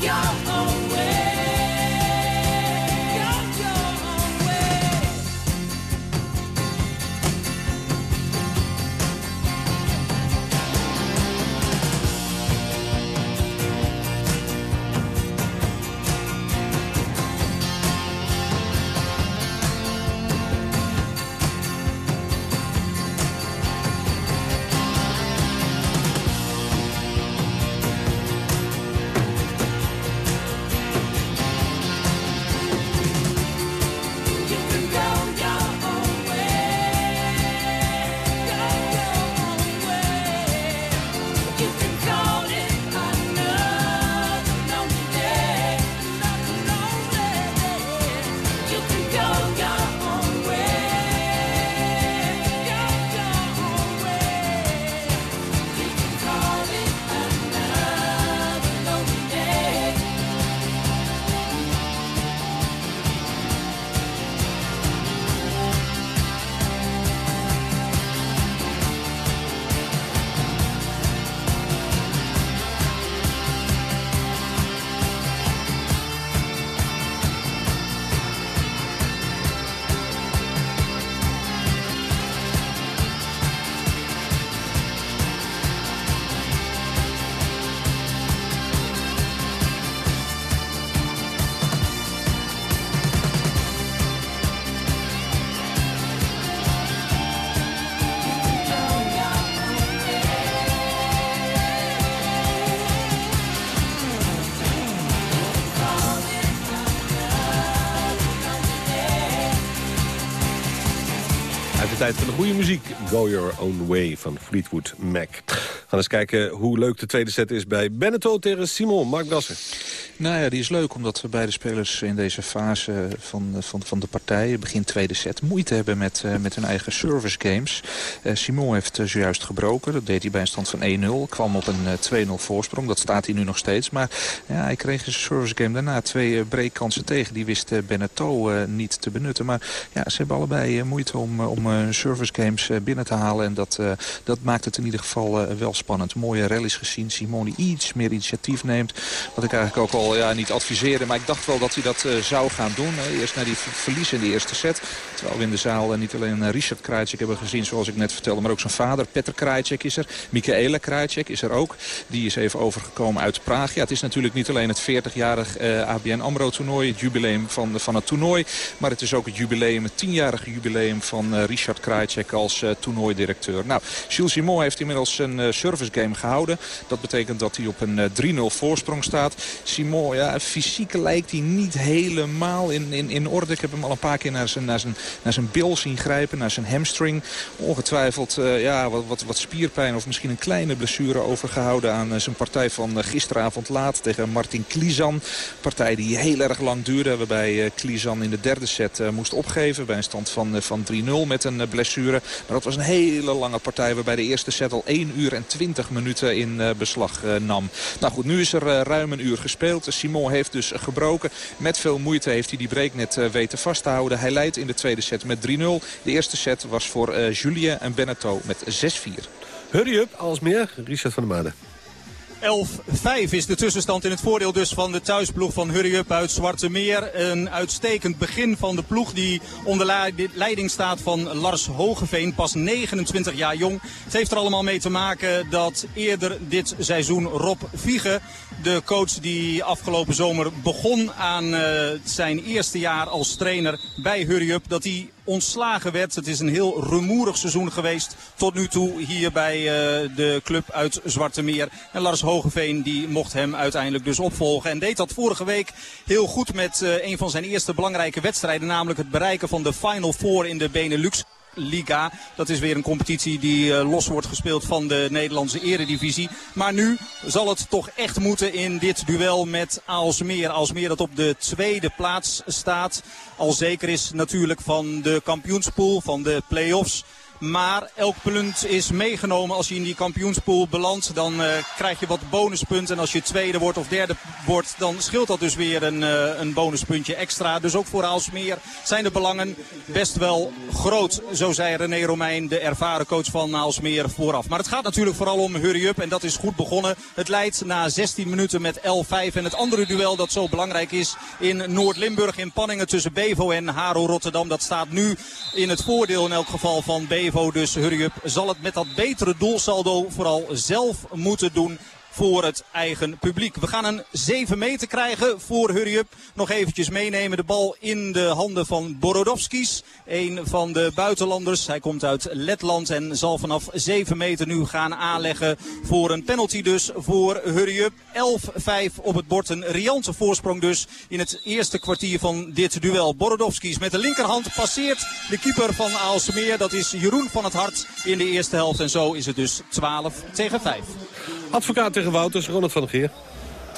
young. Could. tijd van de goede muziek. Go Your Own Way van Fleetwood Mac. Gaan eens kijken hoe leuk de tweede set is bij Beneteau tegen Simon. Mark Brassen. Nou ja, die is leuk omdat beide spelers in deze fase van, van, van de partij, begin tweede set, moeite hebben met, uh, met hun eigen service games. Uh, Simon heeft uh, zojuist gebroken, dat deed hij bij een stand van 1-0. Kwam op een 2-0 voorsprong, dat staat hij nu nog steeds. Maar ja, hij kreeg zijn service game daarna twee breekkansen tegen. Die wist Beneteau niet te benutten. Maar ja, ze hebben allebei moeite om, om service games binnen te halen. En dat, dat maakt het in ieder geval wel spannend. Mooie rallies gezien. Simon die iets meer initiatief neemt. Wat ik eigenlijk ook al ja, niet adviseren. Maar ik dacht wel dat hij dat uh, zou gaan doen. Eerst naar die verlies in de eerste set. Terwijl we in de zaal uh, niet alleen uh, Richard Krajcek hebben gezien zoals ik net vertelde. Maar ook zijn vader Petter Krajcek is er. Michaela Krajcek is er ook. Die is even overgekomen uit Praag. Ja, het is natuurlijk niet alleen het 40-jarig ABN AMRO toernooi. Het jubileum van, van het toernooi. Maar het is ook het jubileum, het 10-jarige jubileum van Richard Krajcek als toernooidirecteur. Nou, Gilles Simon heeft inmiddels een game gehouden. Dat betekent dat hij op een 3-0 voorsprong staat. Simon ja, fysiek lijkt hij niet helemaal in, in, in orde. Ik heb hem al een paar keer naar zijn, naar zijn, naar zijn bil zien grijpen, naar zijn hamstring. Ongetwijfeld uh, ja, wat, wat, wat spierpijn of misschien een kleine blessure overgehouden aan uh, zijn partij van gisteravond laat tegen Martin Klizan. Partij die heel erg lang duurde, waarbij Klizan in de derde set moest opgeven bij een stand van, van 3-0 met een blessure. Maar dat was een hele lange partij waarbij de eerste set al 1 uur en 20 minuten in beslag nam. Nou goed, nu is er ruim een uur gespeeld. Simon heeft dus gebroken. Met veel moeite heeft hij die break net eh, weten vast te houden. Hij leidt in de tweede set met 3-0. De eerste set was voor Julien en Beneteau met 6-4. Hurry up, als meer. Richard van der Maden. 11-5 is de tussenstand in het voordeel dus van de thuisploeg van Hurry Up uit Zwarte Meer. Een uitstekend begin van de ploeg die onder leiding staat van Lars Hogeveen. Pas 29 jaar jong. Het heeft er allemaal mee te maken dat eerder dit seizoen Rob Viege, de coach die afgelopen zomer begon aan uh, zijn eerste jaar als trainer bij Hurry Up, dat hij ontslagen werd. Het is een heel rumoerig seizoen geweest tot nu toe hier bij uh, de club uit Zwarte Meer. En Lars Hogeveen die mocht hem uiteindelijk dus opvolgen. En deed dat vorige week heel goed met uh, een van zijn eerste belangrijke wedstrijden. Namelijk het bereiken van de Final Four in de Benelux Liga. Dat is weer een competitie die los wordt gespeeld van de Nederlandse eredivisie. Maar nu zal het toch echt moeten in dit duel met Aalsmeer. Aalsmeer dat op de tweede plaats staat. Al zeker is natuurlijk van de kampioenspool, van de play-offs. Maar elk punt is meegenomen als je in die kampioenspool belandt. Dan uh, krijg je wat bonuspunten. En als je tweede wordt of derde wordt, dan scheelt dat dus weer een, uh, een bonuspuntje extra. Dus ook voor Aalsmeer zijn de belangen best wel groot. Zo zei René Romein, de ervaren coach van Aalsmeer, vooraf. Maar het gaat natuurlijk vooral om hurry-up. En dat is goed begonnen. Het leidt na 16 minuten met L5. En het andere duel dat zo belangrijk is in Noord-Limburg in Panningen tussen Bevo en Haro Rotterdam. Dat staat nu in het voordeel in elk geval van Bevo. Dus. Hurry-up zal het met dat betere doelsaldo vooral zelf moeten doen voor het eigen publiek. We gaan een 7 meter krijgen voor Hurry Up. Nog eventjes meenemen de bal in de handen van Borodovskis. Een van de buitenlanders. Hij komt uit Letland en zal vanaf 7 meter nu gaan aanleggen voor een penalty dus voor Hurry Up. 11-5 op het bord. Een riante voorsprong dus in het eerste kwartier van dit duel. Borodovskis met de linkerhand passeert de keeper van Aalsmeer. Dat is Jeroen van het Hart in de eerste helft. En zo is het dus 12 tegen 5. Advocaat tegen Wouters, Ronald van der Geer.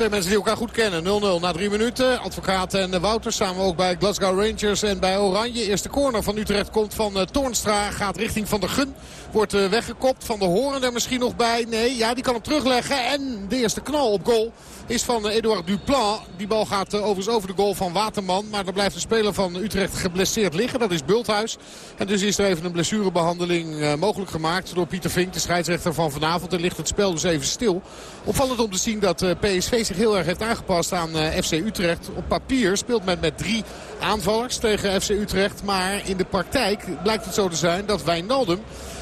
Twee mensen die elkaar goed kennen. 0-0 na drie minuten. Advocaat en Wouters samen ook bij Glasgow Rangers en bij Oranje. Eerste corner van Utrecht komt van uh, Toornstra. Gaat richting Van der Gun. Wordt weggekopt. Van de Horen er misschien nog bij. Nee, ja, die kan hem terugleggen. En de eerste knal op goal is van Edouard Duplan. Die bal gaat overigens over de goal van Waterman. Maar er blijft een speler van Utrecht geblesseerd liggen. Dat is Bulthuis. En dus is er even een blessurebehandeling mogelijk gemaakt door Pieter Vink, de scheidsrechter van vanavond. En ligt het spel dus even stil. Opvallend om te zien dat PSV heel erg heeft aangepast aan FC Utrecht. Op papier speelt men met drie aanvallers tegen FC Utrecht. Maar in de praktijk blijkt het zo te zijn dat Wijnaldum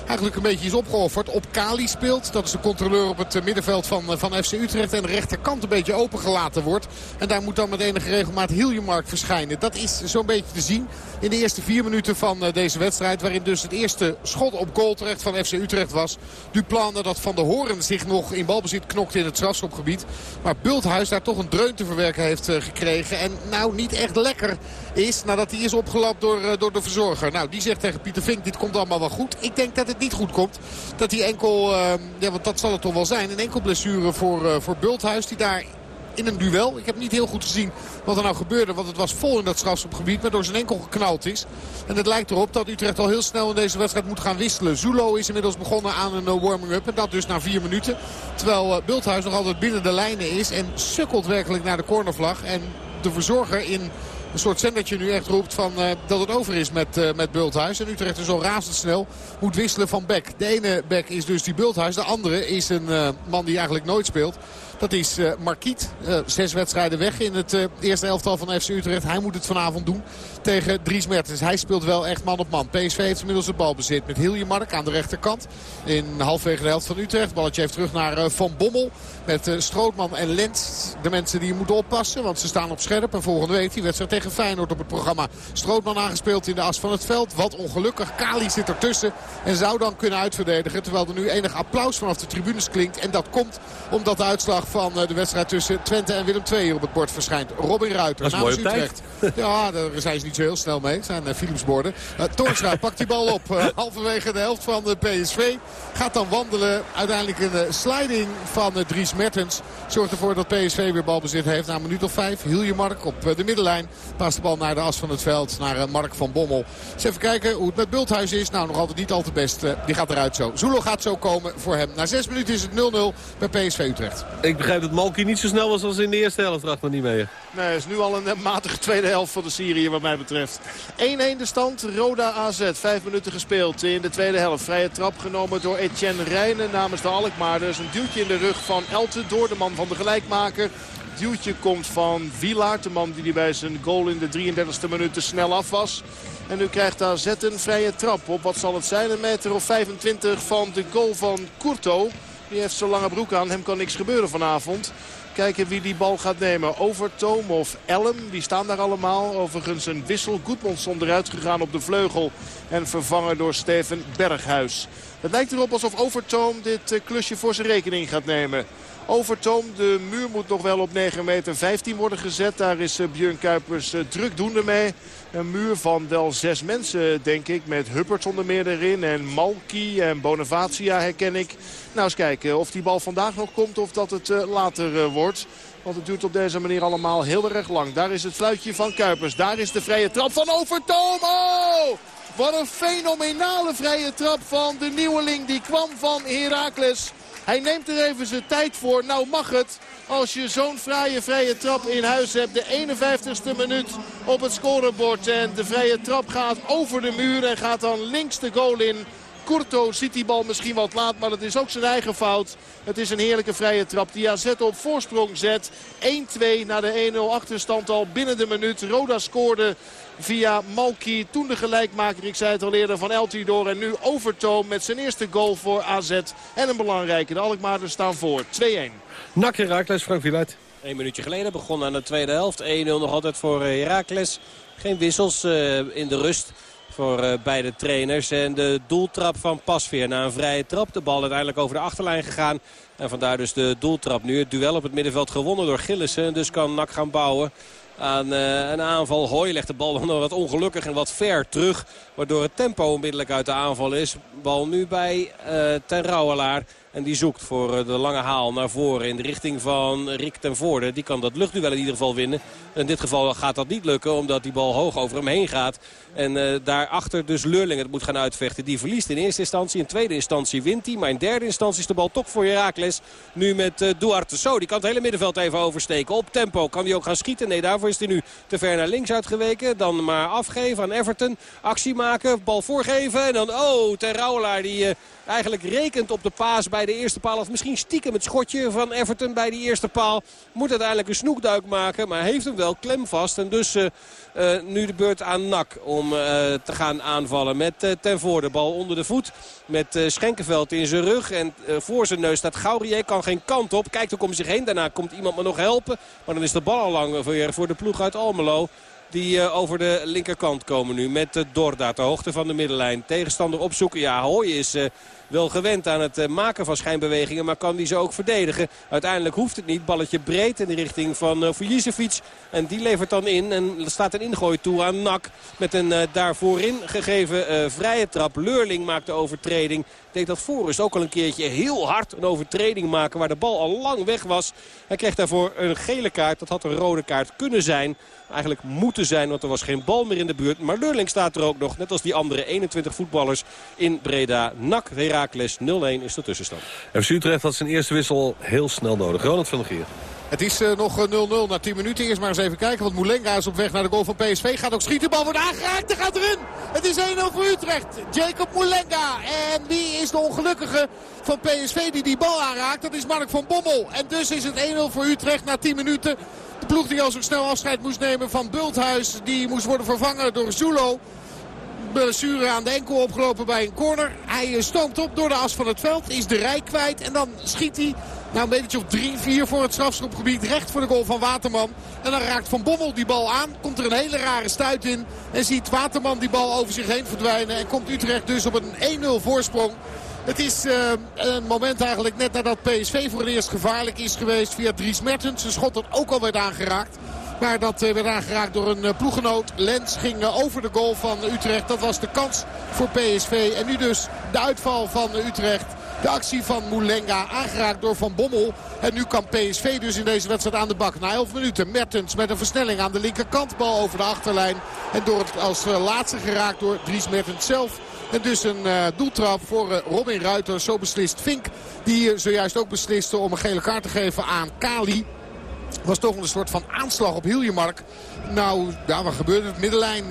eigenlijk een beetje is opgeofferd. Op Kali speelt. Dat is de controleur op het eh, middenveld van, eh, van FC Utrecht. En de rechterkant een beetje opengelaten wordt. En daar moet dan met enige regelmaat Hiljemark verschijnen. Dat is zo'n beetje te zien in de eerste vier minuten van eh, deze wedstrijd. Waarin dus het eerste schot op goal terecht van FC Utrecht was. Duplan dat Van de Horen zich nog in balbezit knokt in het strafschopgebied. Maar Bulthuis daar toch een dreun te verwerken heeft gekregen. En nou niet echt lekker is nadat hij is opgelapt door, door de verzorger. Nou die zegt tegen Pieter Vink dit komt allemaal wel goed. Ik denk dat het niet goed komt. Dat hij enkel, uh, ja, want dat zal het toch wel zijn, een enkel blessure voor, uh, voor Bulthuis. Die daar in een duel. Ik heb niet heel goed gezien wat er nou gebeurde. Want het was vol in dat strafschopgebied. Maar door zijn enkel geknald is. En het lijkt erop dat Utrecht al heel snel in deze wedstrijd moet gaan wisselen. Zulo is inmiddels begonnen aan een uh, warming-up. En dat dus na vier minuten. Terwijl Bulthuis nog altijd binnen de lijnen is. En sukkelt werkelijk naar de cornervlag. En de verzorger in een soort zendertje nu echt roept van, uh, dat het over is met, uh, met Bulthuis. En Utrecht is al razendsnel moet wisselen van Beck. De ene Beck is dus die Bulthuis. De andere is een uh, man die eigenlijk nooit speelt. Dat is uh, Marquiet. Uh, zes wedstrijden weg in het uh, eerste elftal van FC Utrecht. Hij moet het vanavond doen tegen Dries Mertens. Hij speelt wel echt man op man. PSV heeft inmiddels het balbezit met Hiljemark aan de rechterkant. In halfwege de helft van Utrecht. Balletje heeft terug naar Van Bommel. Met Strootman en Lent. De mensen die moeten oppassen. Want ze staan op scherp. En volgende week die wedstrijd tegen Feyenoord op het programma. Strootman aangespeeld in de as van het veld. Wat ongelukkig. Kali zit ertussen. En zou dan kunnen uitverdedigen. Terwijl er nu enig applaus vanaf de tribunes klinkt. En dat komt omdat de uitslag van de wedstrijd tussen Twente en Willem II hier op het bord verschijnt. Robin Ruiter namens Utrecht. Ja, daar zijn ze niet zo heel snel mee. Het zijn uh, Philipsborden. Uh, Toornstra pakt die bal op. Uh, halverwege de helft van de PSV. Gaat dan wandelen. Uiteindelijk een sliding van Dries Mertens. Zorgt ervoor dat PSV weer balbezit heeft. Na een minuut of vijf. Mark op de middenlijn. Paast de bal naar de as van het veld. Naar Mark van Bommel. Eens even kijken hoe het met Bulthuis is. Nou, nog altijd niet al te best. die gaat eruit zo. Zulo gaat zo komen voor hem. Na zes minuten is het 0-0 bij PSV Utrecht. Ik begrijp dat Malky niet zo snel was als in de eerste helft. Dacht maar niet mee. Nee, het is nu al een matige tweede helft van de Syrië wat mij betreft. 1-1 de stand. Roda AZ. Vijf minuten gespeeld in de tweede helft. Vrije trap genomen door Etienne Rijnen namens de Alkmaarders. Een duwtje in de rug van Elten door de man van de gelijkmaker. Duwtje komt van Wielaert. De man die bij zijn goal in de 33e minuut te snel af was. En nu krijgt AZ een vrije trap op. Wat zal het zijn? Een meter of 25 van de goal van Courto. Die heeft zo'n lange broek aan. Hem kan niks gebeuren vanavond. Kijken wie die bal gaat nemen. Overtoom of Elm. Die staan daar allemaal. Overigens een wissel. Goedmondson eruit gegaan op de vleugel. En vervangen door Steven Berghuis. Het lijkt erop alsof Overtoom dit klusje voor zijn rekening gaat nemen. Overtoom, de muur moet nog wel op 9 meter 15 worden gezet. Daar is Björn Kuipers drukdoende mee. Een muur van wel zes mensen, denk ik. Met Huppert onder meer erin. En Malki en Bonavacia herken ik. Nou, eens kijken of die bal vandaag nog komt of dat het later wordt. Want het duurt op deze manier allemaal heel erg lang. Daar is het fluitje van Kuipers. Daar is de vrije trap van Overtoom. Oh! Wat een fenomenale vrije trap van de nieuweling. Die kwam van Heracles. Hij neemt er even zijn tijd voor. Nou mag het als je zo'n fraaie vrije trap in huis hebt. De 51ste minuut op het scorebord. En de vrije trap gaat over de muur en gaat dan links de goal in. Kurto ziet die bal misschien wat laat, maar dat is ook zijn eigen fout. Het is een heerlijke vrije trap die AZ op voorsprong zet. 1-2 na de 1-0 achterstand al binnen de minuut. Roda scoorde via Malki. Toen de gelijkmaker, ik zei het al eerder, van Eltidoor. En nu Overtoom met zijn eerste goal voor AZ. En een belangrijke, de Alkmaarders staan voor. 2-1. Nak Herakles, Frank Wieluid. Een minuutje geleden begon aan de tweede helft. 1-0 nog altijd voor Herakles. Geen wissels uh, in de rust voor uh, beide trainers. En de doeltrap van Pasveer na een vrije trap. De bal uiteindelijk over de achterlijn gegaan. En vandaar dus de doeltrap nu. Het duel op het middenveld gewonnen door Gillissen. Dus kan Nak gaan bouwen aan uh, een aanval. Hooi legt de bal dan wat ongelukkig en wat ver terug. Waardoor het tempo onmiddellijk uit de aanval is. Bal nu bij uh, Ten Rouwelaar. En die zoekt voor de lange haal naar voren in de richting van Rick ten Voorde. Die kan dat luchtduel in ieder geval winnen. In dit geval gaat dat niet lukken omdat die bal hoog over hem heen gaat. En uh, daarachter dus Leurling het moet gaan uitvechten. Die verliest in eerste instantie. In tweede instantie wint hij. Maar in derde instantie is de bal toch voor Herakles. Nu met uh, Duarte Zo. Die kan het hele middenveld even oversteken. Op tempo kan hij ook gaan schieten. Nee, daarvoor is hij nu te ver naar links uitgeweken. Dan maar afgeven aan Everton. Actie maken. Bal voorgeven. En dan, oh, Ter Rouwelaar die... Eigenlijk rekent op de paas bij de eerste paal. Of misschien stiekem het schotje van Everton bij die eerste paal. Moet uiteindelijk een snoekduik maken. Maar heeft hem wel klem vast. En dus uh, uh, nu de beurt aan Nak om uh, te gaan aanvallen. Met ten voor de bal onder de voet. Met Schenkenveld in zijn rug. En voor zijn neus staat Gaurier. Kan geen kant op. Kijkt ook om zich heen. Daarna komt iemand me nog helpen. Maar dan is de bal al lang weer voor de ploeg uit Almelo. Die over de linkerkant komen nu met Dorda ter hoogte van de middenlijn. Tegenstander opzoeken. Ja, Hooi is wel gewend aan het uh, maken van schijnbewegingen. Maar kan die ze ook verdedigen. Uiteindelijk hoeft het niet. Balletje breed in de richting van uh. En die levert dan in. En staat een ingooi toe aan Nak. Met een uh, daarvoorin gegeven vrije trap. Leurling maakt de overtreding. Deed dat Forrest ook al een keertje heel hard een overtreding maken. Waar de bal al lang weg was. Hij kreeg daarvoor een gele kaart. Dat had een rode kaart kunnen zijn. Eigenlijk moeten zijn, want er was geen bal meer in de buurt. Maar Leurling staat er ook nog, net als die andere 21 voetballers in Breda. Nak, Herakles 0-1 is de tussenstand. FC Utrecht had zijn eerste wissel heel snel nodig. Ronald van der Geer. Het is uh, nog 0-0 na 10 minuten. Eerst maar eens even kijken. Want Moulenga is op weg naar de goal van PSV. Gaat ook schieten. Bal wordt aangeraakt. Er gaat erin. Het is 1-0 voor Utrecht. Jacob Moulenga. En wie is de ongelukkige van PSV die die bal aanraakt? Dat is Mark van Bommel. En dus is het 1-0 voor Utrecht na 10 minuten. De ploeg die al zo snel afscheid moest nemen van Bulthuis. Die moest worden vervangen door Zulo. Blessure aan de enkel opgelopen bij een corner. Hij stoomt op door de as van het veld. Is de rij kwijt. En dan schiet hij nou een beetje of 3-4 voor het strafschopgebied. Recht voor de goal van Waterman. En dan raakt Van Bommel die bal aan. Komt er een hele rare stuit in. En ziet Waterman die bal over zich heen verdwijnen. En komt Utrecht dus op een 1-0 voorsprong. Het is uh, een moment eigenlijk net nadat PSV voor het eerst gevaarlijk is geweest via Dries Mertens. Een schot dat ook al werd aangeraakt. Maar dat uh, werd aangeraakt door een uh, ploegenoot. Lens ging over de goal van Utrecht. Dat was de kans voor PSV. En nu dus de uitval van Utrecht. De actie van Moulenga aangeraakt door Van Bommel. En nu kan PSV dus in deze wedstrijd aan de bak. Na 11 minuten Mertens met een versnelling aan de linkerkant. Bal over de achterlijn. En door het als laatste geraakt door Dries Mertens zelf. En dus een uh, doeltrap voor uh, Robin Ruiter. Zo beslist Fink. Die zojuist ook besliste om een gele kaart te geven aan Kali. Was toch een soort van aanslag op Hiljemark. Nou, ja, wat gebeurde het? Middenlijn,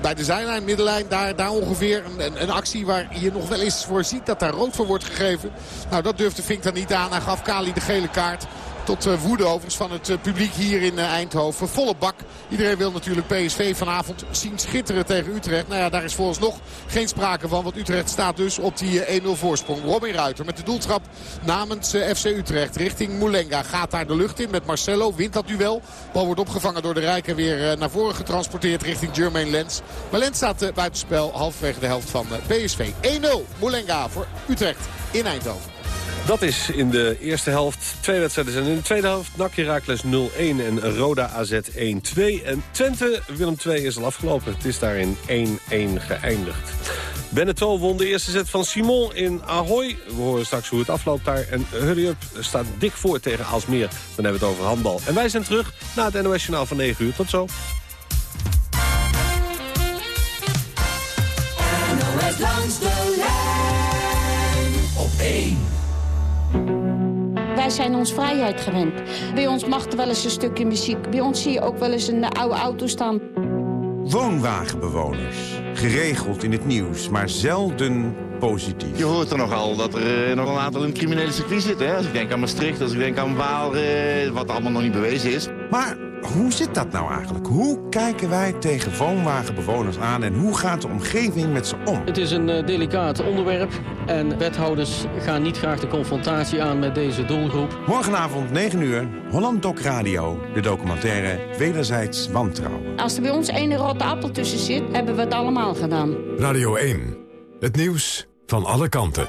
bij de zijlijn, middenlijn, daar, daar ongeveer. Een, een, actie waar je nog wel eens voor ziet dat daar rood voor wordt gegeven. Nou, dat durfde Fink dan niet aan. Hij gaf Kali de gele kaart. Tot uh, woede overigens van het uh, publiek hier in uh, Eindhoven. Volle bak. Iedereen wil natuurlijk PSV vanavond zien schitteren tegen Utrecht. Nou ja, daar is volgens nog geen sprake van. Want Utrecht staat dus op die 1-0 voorsprong. Robin Ruiter met de doeltrap namens FC Utrecht richting Moulenga. Gaat daar de lucht in met Marcelo. Wint dat duel. Bal wordt opgevangen door de Rijken weer naar voren getransporteerd richting Jermaine Lens. Maar Lens staat buitenspel halverwege de helft van PSV. 1-0 Moulenga voor Utrecht in Eindhoven. Dat is in de eerste helft. Twee wedstrijden zijn in de tweede helft. NAC Herakles 0-1 en Roda AZ 1-2. En Twente Willem 2 is al afgelopen. Het is daar in 1-1 geëindigd. Beneteau won de eerste set van Simon in Ahoy. We horen straks hoe het afloopt daar. En Hurry Up staat dik voor tegen Aalsmeer. Dan hebben we het over handbal. En wij zijn terug na het NOS Journaal van 9 uur. Tot zo. Langs de lijn op één. Wij zijn ons vrijheid gewend. Bij ons mag er wel eens een stukje muziek. Bij ons zie je ook wel eens een oude auto staan. Woonwagenbewoners. Geregeld in het nieuws, maar zelden positief. Je hoort er nogal dat er eh, nog een aantal in het criminele circuit zitten. Hè? Als ik denk aan Maastricht, als ik denk aan Waal, eh, wat allemaal nog niet bewezen is. Maar hoe zit dat nou eigenlijk? Hoe kijken wij tegen woonwagenbewoners aan en hoe gaat de omgeving met ze om? Het is een uh, delicaat onderwerp en wethouders gaan niet graag de confrontatie aan met deze doelgroep. Morgenavond 9 uur, Holland Doc Radio, de documentaire Wederzijds Wantrouwen. Als er bij ons één rotte appel tussen zit, hebben we het allemaal gedaan. Radio 1, het nieuws van alle kanten.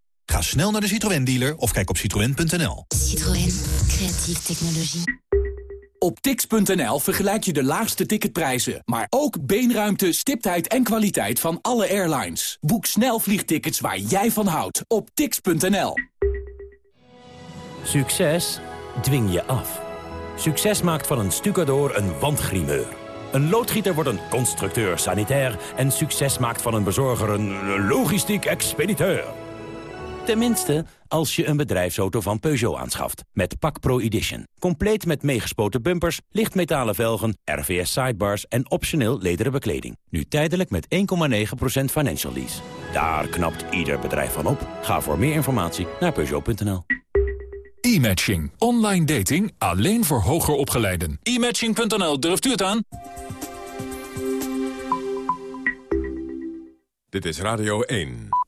Ga snel naar de Citroën dealer of kijk op citroën.nl. Citroën, creatieve technologie. Op tix.nl vergelijk je de laagste ticketprijzen, maar ook beenruimte, stiptheid en kwaliteit van alle airlines. Boek snel vliegtickets waar jij van houdt op tix.nl. Succes dwing je af. Succes maakt van een stucador een wandgrimeur. Een loodgieter wordt een constructeur sanitair... en succes maakt van een bezorger een logistiek expediteur. Tenminste, als je een bedrijfsauto van Peugeot aanschaft. Met Pak Pro Edition. Compleet met meegespoten bumpers, lichtmetalen velgen, RVS sidebars en optioneel lederen bekleding. Nu tijdelijk met 1,9% financial lease. Daar knapt ieder bedrijf van op. Ga voor meer informatie naar Peugeot.nl. E-matching. Online dating alleen voor hoger opgeleiden. E-matching.nl, durft u het aan? Dit is Radio 1.